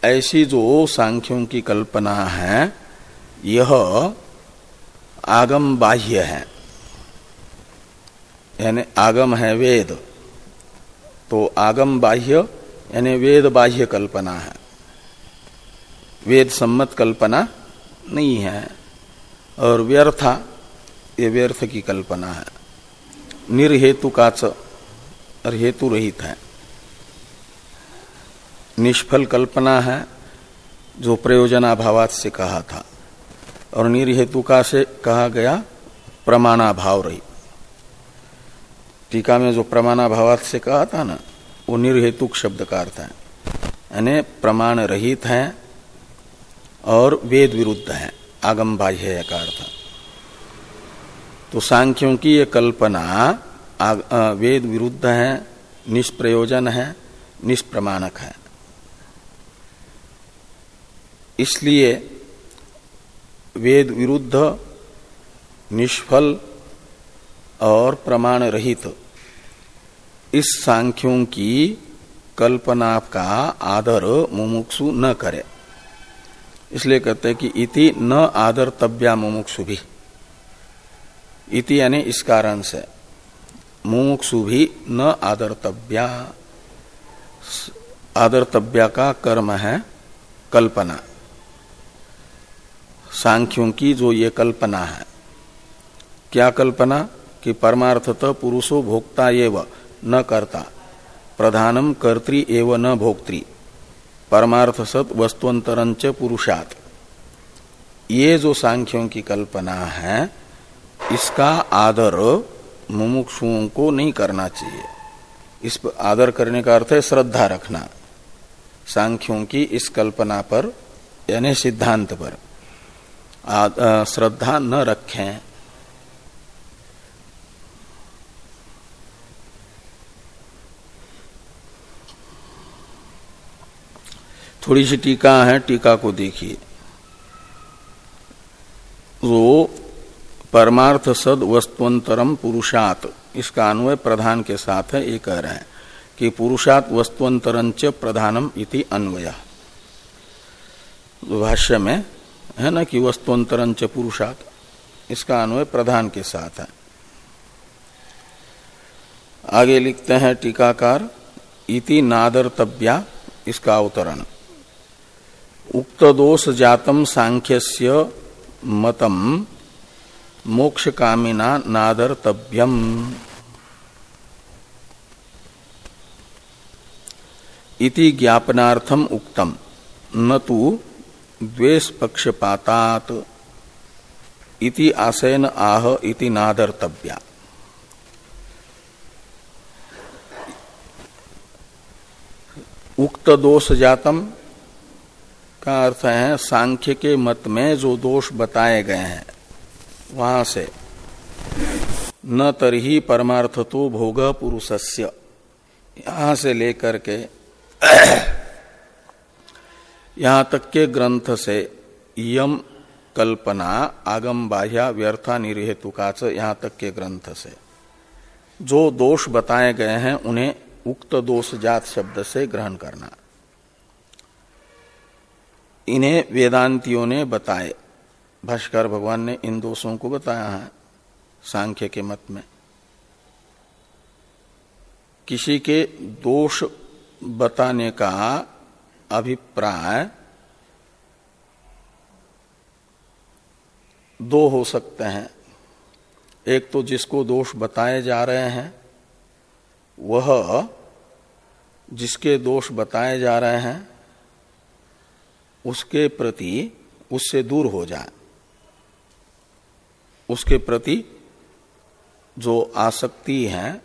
ऐसी जो सांख्यों की कल्पना है, यह आगम बाह्य है। यानी आगम है वेद। तो आगम बाह्य, यानी वेद बाह्य कल्पना है। वेद सम्मत कल्पना नहीं है। और व्यर्था, ये व्यर्थ की कल्पना है। निर्हेतु काच और हेतु रहित है। निष्फल कल्पना है, जो प्रयोजनाभावात से कहा था। और निर्हेतु का से कहा गया प्रमाणाभाव रही टीका में जो प्रमाणाभावात से कहा था ना, वो निर्हेतुक शब्द का अर्थ है यानी प्रमाण रहित है और वेद विरुद्ध है, आगम बाह्य का अर्थ तो सांख्यों की ये कल्पना वेद विरुद्ध है, निष्प्रयोजन है, निष्प्रमाणक है। इसलिए वेद विरुद्ध, निष्फल और प्रमाण रहित इस सांख्यों की कल्पना का आदर मुमुक्षु न करे। इसलिए कहते हैं कि इति न आदर तब्या मुमुक्षु भी इति यानी इस कारण से। मुमुक्षु भी न आदरतव्या। आदरतव्या का कर्म है कल्पना। सांख्यों की जो ये कल्पना है। क्या कल्पना? कि परमार्थत पुरुषो भोक्ता एव, न करता। प्रधानम कर्त्री एव न भोक्त्री। परमार्थ सत वस्तुअंतरंच पुरुषात। ये जो सांख्यों की कल्पना है इसका आदर मुमुक्षुओं को नहीं करना चाहिए। इस आदर करने का अर्थ है श्रद्धा रखना। सांख्यों की इस कल्पना पर, यानी सिद्धांत पर। श्रद्धा न रखें। थोड़ी सी टीका है, टीका को देखिए। वो परमार्थ सद वस्तुअंतरम पुरुषात। इसका अन्वय प्रधान के साथ है ये कह रहे हैं कि पुरुषात वस्तुअंतरंच प्रधानम इति अन्वय। भाष्य में, है ना कि वस्तुअंतरं च पुरुषात? इसका अन्वय प्रधान के साथ है। आगे लिखते हैं टीकाकार, इति नादरतव्या, इसका अवतरण। उक्त दोष जातम सांख्यस्य मतम मोक्ष कामिना नादरतव्यम। इति ज्ञापनार्थम उक्तम। न तो द्वेष पक्षपातात इति आशयन आह इति नादर्तव्या। उक्त दोष जातम का अर्थ है सांख्य के मत में जो दोष बताए गए हैं। वहाँ से। न तरही परमार्थ तो भोग पुरुषस्य। यहाँ से लेकर के, यहाँ तक के ग्रंथ से यम कल्पना, आगम बाह्या व्यर्था निर्हेतुकाच यहाँ तक के ग्रंथ से। जो दोष बताए गए हैं, उन्हें उक्त दोष जात शब्द से ग्रहण करना। इन्हें वेदांतियों ने बताए। भाष्कर भगवान ने इन दोषों को बताया है, सांख्य के मत में। किसी के दोष बताने का अभिप्राय दो हो सकते हैं। एक तो जिसको दोष बताए जा रहे हैं, वह जिसके दोष बताए जा रहे हैं, उसके प्रति उससे दूर हो जाए। उसके प्रति जो आसक्ति है,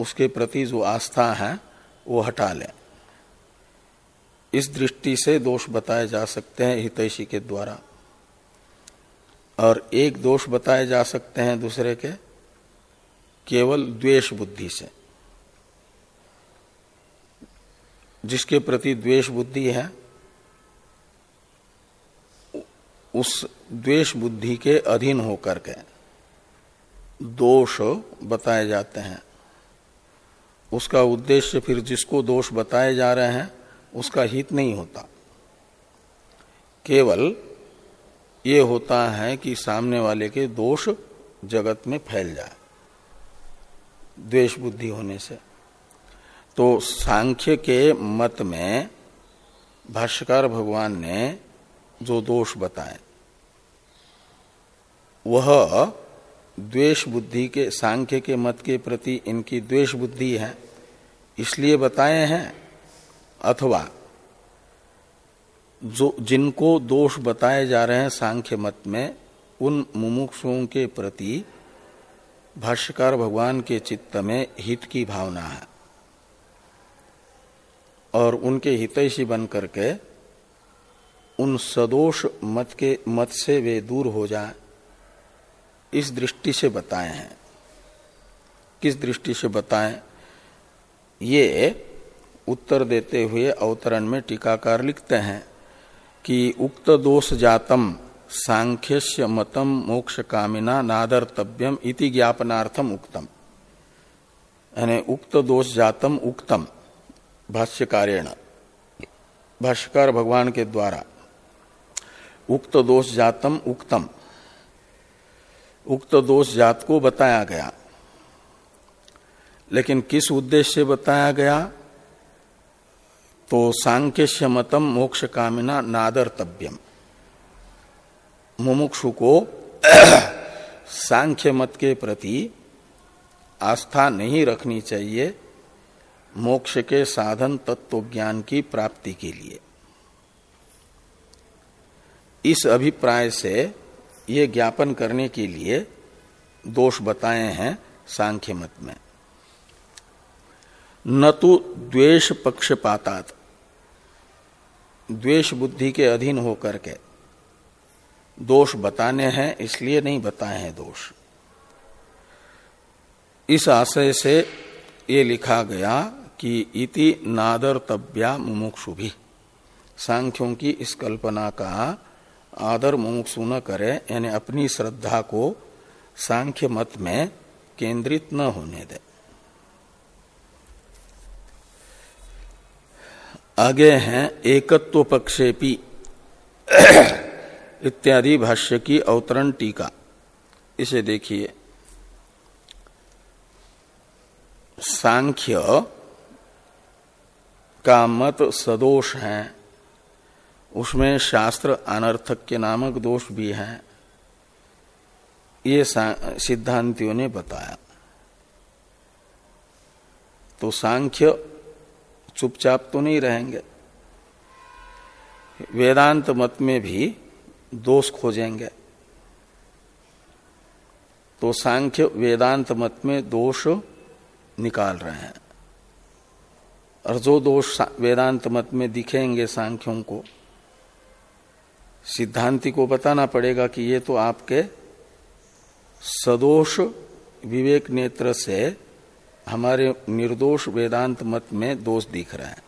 उसके प्रति जो आस्था है, वो हटा लें। इस दृष्टि से दोष बताए जा सकते हैं हितैषी के द्वारा। और एक दोष बताए जा सकते हैं दूसरे के, केवल द्वेष बुद्धि से। जिसके प्रति द्वेष बुद्धि है, उस द्वेष बुद्धि के अधीन होकर के दोष बताए जाते हैं। उसका उद्देश्य फिर जिसको दोष बताए जा रहे हैं, उसका हित नहीं होता। केवल ये होता है कि सामने वाले के दोष जगत में फैल जाए द्वेष बुद्धि होने से। तो सांख्य के मत में भाष्यकार भगवान ने जो दोष बताए वह द्वेष बुद्धि के, सांख्य के मत के प्रति इनकी द्वेष बुद्धि है। इसलिए बताए हैं, अथवा जो, जिनको दोष बताए जा रहे हैं सांख्य मत में, उन मुमुक्षुओं के प्रति भाष्यकार भगवान के चित्त में हित की भावना है। और उनके हितैषी बन करके उन सदोष मत के, मत से वे दूर हो जाए। इस दृष्टि से बताए हैं। किस दृष्टि से बताएँ? ये उत्तर देते हुए अवतरण में टीकाकार लिखते हैं कि उक्त दोष जातम सांख्यस्य मतम मोक्ष कामिना नादर्तव्यम इति ज्ञापनार्थम उक्तम। यानी उक्त दोष जातम उक्तम भाष्यकारेण। भाष्यकार भगवान के द्वारा उक्त दोष जातम उक्तम। उक्त दोष जात को बताया गया। लेकिन किस उद्देश्य से बताया गया? तो सांख्य मतम मोक्ष कामिना नादर्तव्यम। मुमुक्षु को सांख्य मत के प्रति आस्था नहीं रखनी चाहिए मोक्ष के साधन तत्व ज्ञान की प्राप्ति के लिए। इस अभिप्राय से ये ज्ञापन करने के लिए दोष बताए हैं सांख्य मत में। न तो द्वेष पक्षपातात, द्वेष बुद्धि के अधीन होकर के। दोष बताने हैं, इसलिए नहीं बताए हैं दोष। इस आशय से ये लिखा गया कि इति नादर तब्या मुमुक्षु भी सांख्यों की इस कल्पना का आदर मुमुक्षु न करे, यानी अपनी श्रद्धा को सांख्य मत में केंद्रित न होने दे। आगे हैं, एकत्व पक्षेपी इत्यादि भाष्य की अवतरण टीका। इसे देखिए। सांख्य का मत सदोष है। उसमें शास्त्र अनर्थक के नामक दोष भी हैं। ये सिद्धांतियों ने बताया। तो सांख्य चुपचाप तो नहीं रहेंगे। वेदांत मत में भी दोष खोजेंगे। तो सांख्य वेदांत मत में दोष निकाल रहे हैं। और जो दोष वेदांत मत में दिखेंगे सांख्यों को सिद्धांति को बताना पड़ेगा कि ये तो आपके सदोष विवेक नेत्र से हमारे निर्दोष वेदांत मत में दोष दिख रहा है।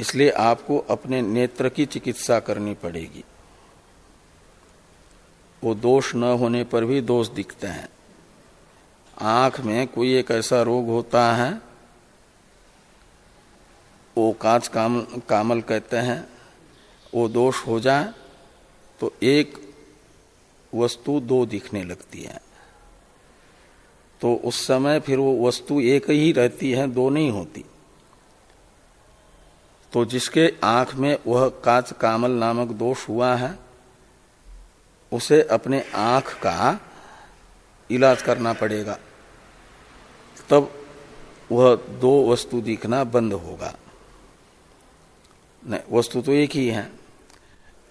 इसलिए आपको अपने नेत्र की चिकित्सा करनी पड़ेगी। वो दोष न होने पर भी दोष दिखते हैं। आँख में कोई एक ऐसा रोग होता है वो कांच काम, कामल कहते हैं वो दोष हो जाए तो एक वस्तु दो दिखने लगती है। तो उस समय फिर वो वस्तु एक ही रहती है, दो नहीं होती। तो जिसके आँख में वह काच कामल नामक दोष हुआ है, उसे अपने आँख का इलाज करना पड़ेगा। तब वह दो वस्तु दिखना बंद होगा। नहीं, वस्तु तो एक ही है।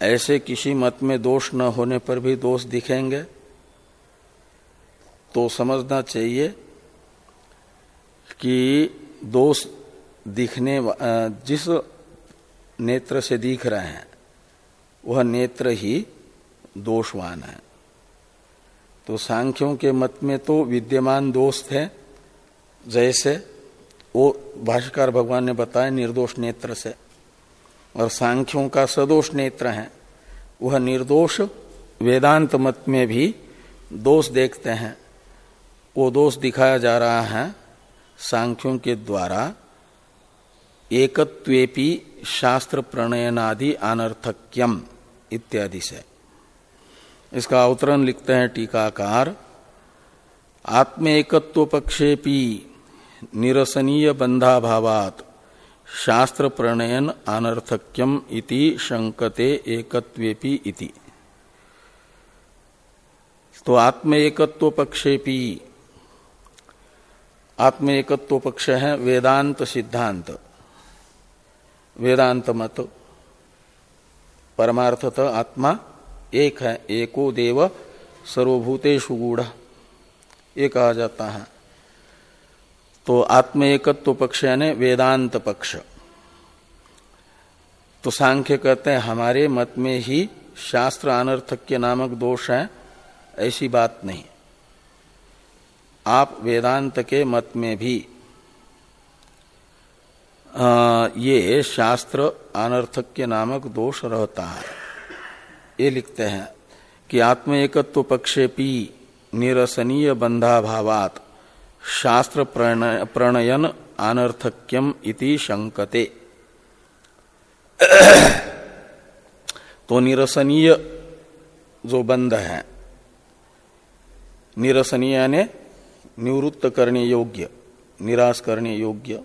ऐसे किसी मत में दोष न होने पर भी दोष दिखेंगे तो समझना चाहिए कि दोष दिखने जिस नेत्र से दिख रहे हैं, वह नेत्र ही दोषवान है। तो सांख्यों के मत में तो विद्यमान दोष थे जैसे वो भाष्यकार भगवान ने बताया निर्दोष नेत्र से। और सांख्यों का सदोष नेत्र है। वह निर्दोष वेदांत मत में भी दोष देखते हैं। वो दोष दिखाया जा रहा है सांख्यों के द्वारा। एकत्वेपि शास्त्र प्रणयनादि अनर्थक्यम इत्यादि से। इसका अवतरण लिखते हैं टीकाकार। आत्म एकत्व पक्षेपी निरसनीय बंधाभावात शास्त्र प्रणयन अनर्थक्यम इति शंकते एकत्वेपि इति। तो आत्म एकत्व पक्षेपी आत्म एकत्व पक्ष है वेदांत सिद्धांत वेदांत मत परमार्थत आत्मा एक है, एको देव सर्वभूतेषु गूढ़। ये कहा जाता है। तो आत्म एकत्व पक्ष यानी वेदांत पक्ष। तो सांख्य कहते हैं हमारे मत में ही शास्त्र अनर्थक्य नामक दोष है ऐसी बात नहीं। आप वेदांत के मत में भी आ, ये शास्त्र अनर्थक्य नामक दोष रहता है। ये लिखते हैं कि आत्म एकत्व पक्षे पी निरसनीय बंधाभावात। शास्त्र प्रणयन अनर्थक्यम इति शंकते तो निरसनीय जो बंध है, निरसनीय ने निवृत्त करने योग्य, निराश करने योग्य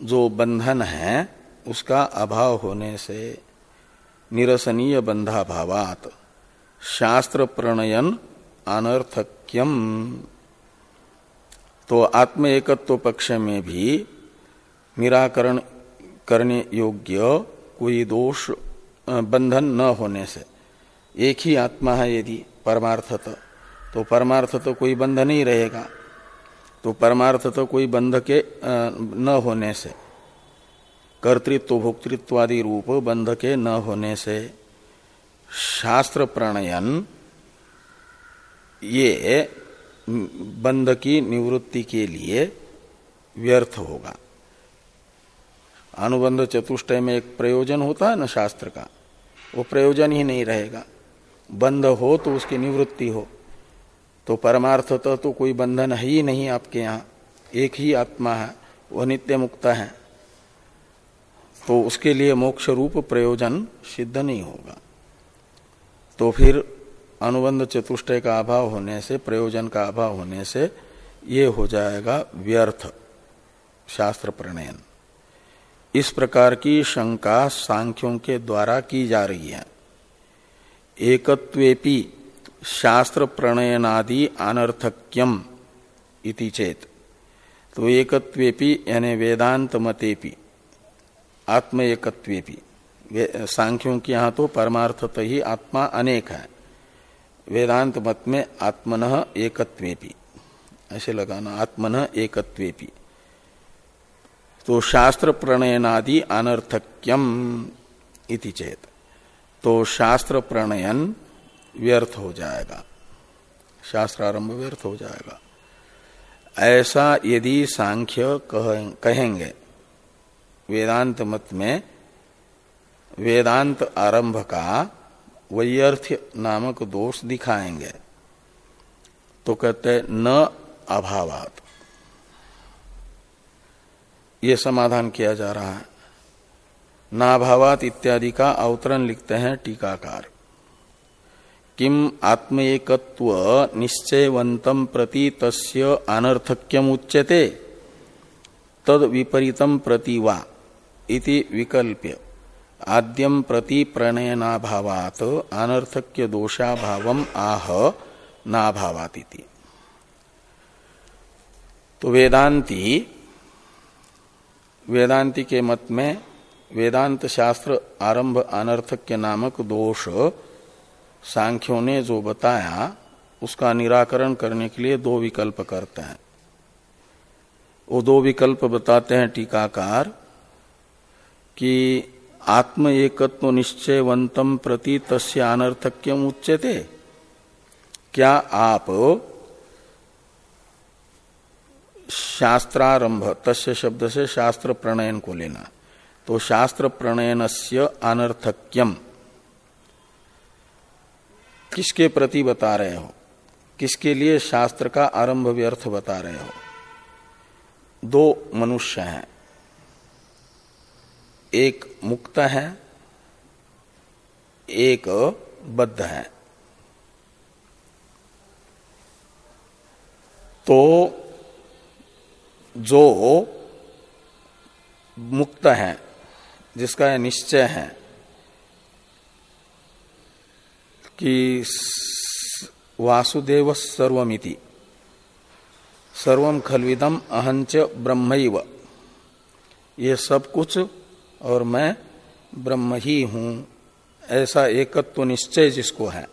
जो बंधन है, उसका अभाव होने से निरसनीय बंधाभावात। शास्त्र प्रणयन अनर्थक्यम। तो आत्म एकत्व पक्ष में भी निराकरण करने योग्य कोई दोष बंधन न होने से। एक ही आत्मा है यदि परमार्थत तो परमार्थ तो कोई बंध नहीं रहेगा। तो परमार्थ तो कोई बंध के न होने से। कर्तृत्व भोक्तृत्वादि रूप बंध के न होने से। शास्त्र प्रणयन, ये बंध की निवृत्ति के लिए व्यर्थ होगा। अनुबंध चतुष्टय में एक प्रयोजन होता है ना शास्त्र का? वो प्रयोजन ही नहीं रहेगा। बंध हो तो उसकी निवृत्ति हो। तो परमार्थ तो, तो कोई बंधन है ही नहीं आपके यहाँ। एक ही आत्मा है वह नित्य मुक्त है। तो उसके लिए मोक्ष रूप प्रयोजन सिद्ध नहीं होगा। तो फिर अनुबंध चतुष्टय का अभाव होने से, प्रयोजन का अभाव होने से ये हो जाएगा व्यर्थ, शास्त्र प्रणयन। इस प्रकार की शंका सांख्यों के द्वारा की जा रही है। एकत्वेपि शास्त्र प्रणयनादि अनर्थक्यम इति चेत। तो एकत्वेपि, यानी वेदांत मतेपि आत्म एकत्वेपि सांख्यों के यहाँ तो परमार्थत ही आत्मा अनेक है। वेदांत मत में आत्मन एकत्वेपि ऐसे लगाना, आत्मन एकत्वेपि तो शास्त्र प्रणयनादि अनर्थक्यम इति चेत। तो शास्त्र प्रणयन व्यर्थ हो जाएगा। शास्त्र आरंभ व्यर्थ हो जाएगा। ऐसा यदि सांख्य कहेंगे वेदांत मत में वेदांत आरंभ का वैयर्थ्य नामक दोष दिखाएँगे। तो कहते न अभावात। ये समाधान किया जा रहा है। नाभावात इत्यादि का अवतरण लिखते हैं टीकाकार। किम आत्मेकत्व निश्चयवंतम प्रति तस्य अनर्थक्यम उच्यते, तद विपरीतम प्रति वा इति विकल्प्य। आद्यम प्रति प्रणयनाभावात अनर्थक्य दोषाभाव आह नाभावात तो वेदांती, वेदांति के मत में वेदांत शास्त्र आरंभ अनर्थक्य नामक दोष सांख्यों ने जो बताया, उसका निराकरण करने के लिए दो विकल्प करते हैं। वो दो विकल्प बताते हैं टीकाकार कि आत्म एकत्व निश्चयवंतम प्रति तस्य अनर्थक्यम उच्यते। क्या आप शास्त्रारंभ, तस्य शब्द से शास्त्र प्रणयन को लेना। तो शास्त्र प्रणयन से अनर्थक्यम। किसके प्रति बता रहे हो? किसके लिए शास्त्र का आरंभ व्यर्थ बता रहे हो? दो मनुष्य हैं। एक मुक्त है, एक बद्ध है। तो जो मुक्त है, जिसका निश्चय है कि वासुदेव सर्वमिति सर्वम खलविदम अहंच ब्रह्म ये सब कुछ और मैं ब्रह्म ही हूँ। ऐसा एकत्व निश्चय जिसको है।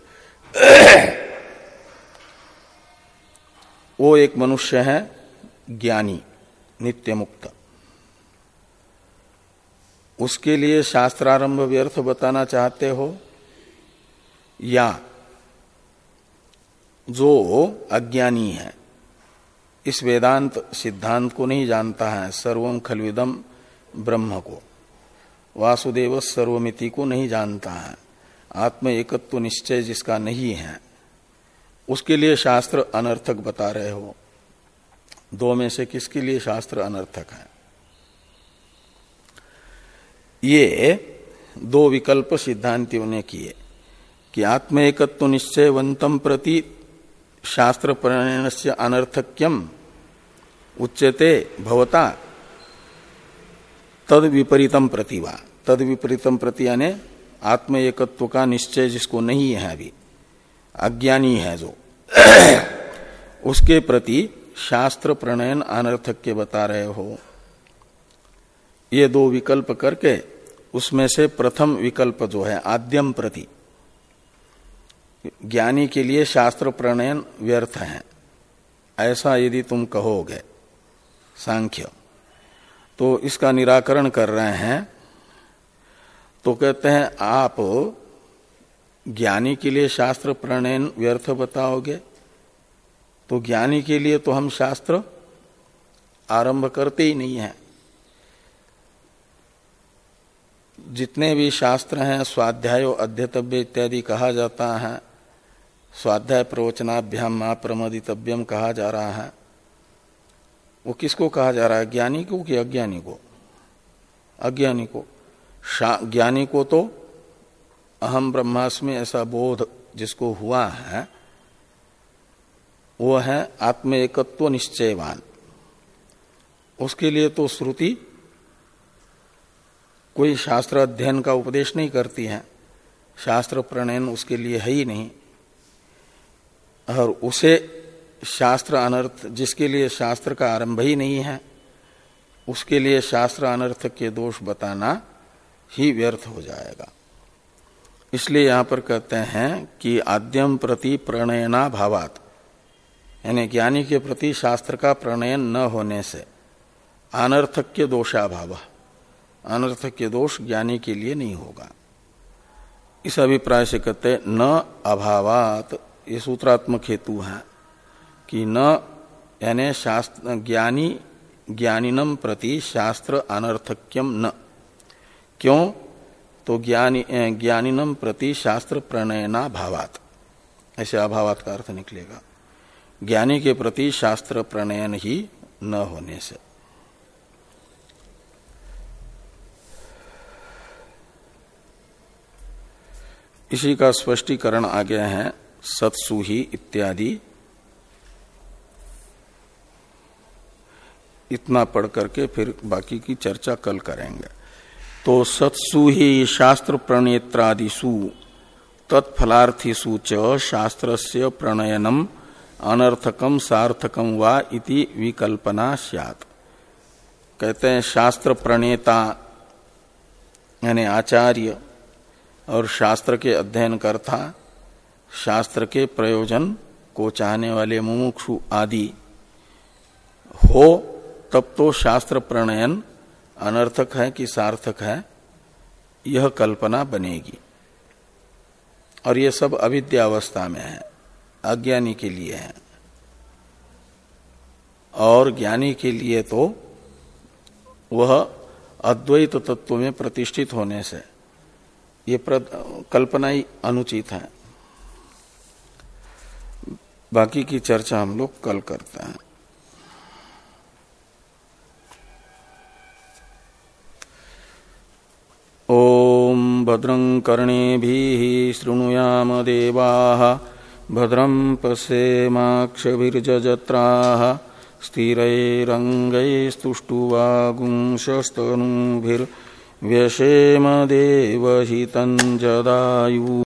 वो एक मनुष्य है, ज्ञानी नित्य मुक्त उसके लिए शास्त्रारंभ व्यर्थ बताना चाहते हो? या जो अज्ञानी है, इस वेदांत सिद्धांत को नहीं जानता है सर्वम खलविदम ब्रह्म को। वासुदेव सर्वमिति को नहीं जानता है। आत्म एकत्व निश्चय जिसका नहीं है। उसके लिए शास्त्र अनर्थक बता रहे हो। दो में से किसके लिए शास्त्र अनर्थक है? ये दो विकल्प सिद्धांतियों ने किए कि आत्म एकत्व निश्चयवंतम प्रति शास्त्र प्रणयन से अनर्थक्यम उच्यते भवता तद विपरीतम प्रतिभा। तद विपरीतम प्रति यानी आत्म एकत्व का निश्चय जिसको नहीं है अभी, अज्ञानी है जो। उसके प्रति शास्त्र प्रणयन अनर्थक के बता रहे हो। ये दो विकल्प करके उसमें से प्रथम विकल्प जो है, आद्यम प्रति। ज्ञानी के लिए शास्त्र प्रणयन व्यर्थ है। ऐसा यदि तुम कहोगे, सांख्य। तो इसका निराकरण कर रहे हैं। तो कहते हैं, आप ज्ञानी के लिए शास्त्र प्रणयन व्यर्थ बताओगे? तो ज्ञानी के लिए तो हम शास्त्र आरंभ करते ही नहीं है। जितने भी शास्त्र हैं, स्वाध्याय अध्यतव्य इत्यादि कहा जाता है। स्वाध्याय प्रवचनाभ्याम प्रमदितव्यम कहा जा रहा है। वो किसको कहा जा रहा है? ज्ञानी को कि अज्ञानी को अज्ञानी को ज्ञानी को तो अहम ब्रह्मास्मि ऐसा बोध जिसको हुआ है, वो है आत्म एकत्व निश्चयवान। उसके लिए तो श्रुति कोई शास्त्र अध्ययन का उपदेश नहीं करती है। शास्त्र प्रणयन उसके लिए है ही नहीं। और उसे शास्त्र अनर्थ जिसके लिए शास्त्र का आरंभ ही नहीं है, उसके लिए शास्त्र अनर्थ के दोष बताना ही व्यर्थ हो जाएगा। इसलिए यहाँ पर कहते हैं कि आद्यम प्रति प्रणयना भावात, यानी ज्ञानी के प्रति शास्त्र का प्रणयन न होने से अनर्थक्य दोषाभाव अनर्थक्य दोष ज्ञानी के लिए नहीं होगा। इस अभिप्राय से कहते न अभावात, ये सूत्रात्मक हेतु है। कि न यानी शास्त्र, ज्ञानी, ज्ञानिनम प्रति शास्त्र अनर्थक्यम न। क्यों? तो ज्ञानी ज्ञानिनम प्रति शास्त्र प्रणयना भावात। ऐसे अभावात का अर्थ निकलेगा। ज्ञानी के प्रति शास्त्र प्रणयन ही न होने से। इसी का स्पष्टीकरण आ गया है, सत्सु ही इत्यादि। इतना पढ़ करके फिर बाकी की चर्चा कल करेंगे। तो सत्सु ही शास्त्र प्रणेत्रादिशु तत्फलार्थिशु च शास्त्र से प्रणयनम, अनर्थकम सार्थकम वा इति विकल्पना सियात। कहते हैं, शास्त्र प्रणेता, यानी आचार्य और शास्त्र के अध्ययन करता शास्त्र के प्रयोजन, को चाहने वाले मुमुक्षु आदि हो तब तो शास्त्र प्रणयन अनर्थक है कि सार्थक है, यह कल्पना बनेगी। और ये सब अविद्यावस्था में है, अज्ञानी के लिए है। और ज्ञानी के लिए तो वह अद्वैत तत्व में प्रतिष्ठित होने से ये कल्पना ही अनुचित है। बाकी की चर्चा हम लोग कल करते हैं। ओम भद्रं कर्णेभिः शृणुयाम देवाः भद्रं पशेम्क्षजत्रा स्थिरैरङ्गैस्तुष्टुवागुंशस्तनूभिर्व्यशेम देवहितं जदायु।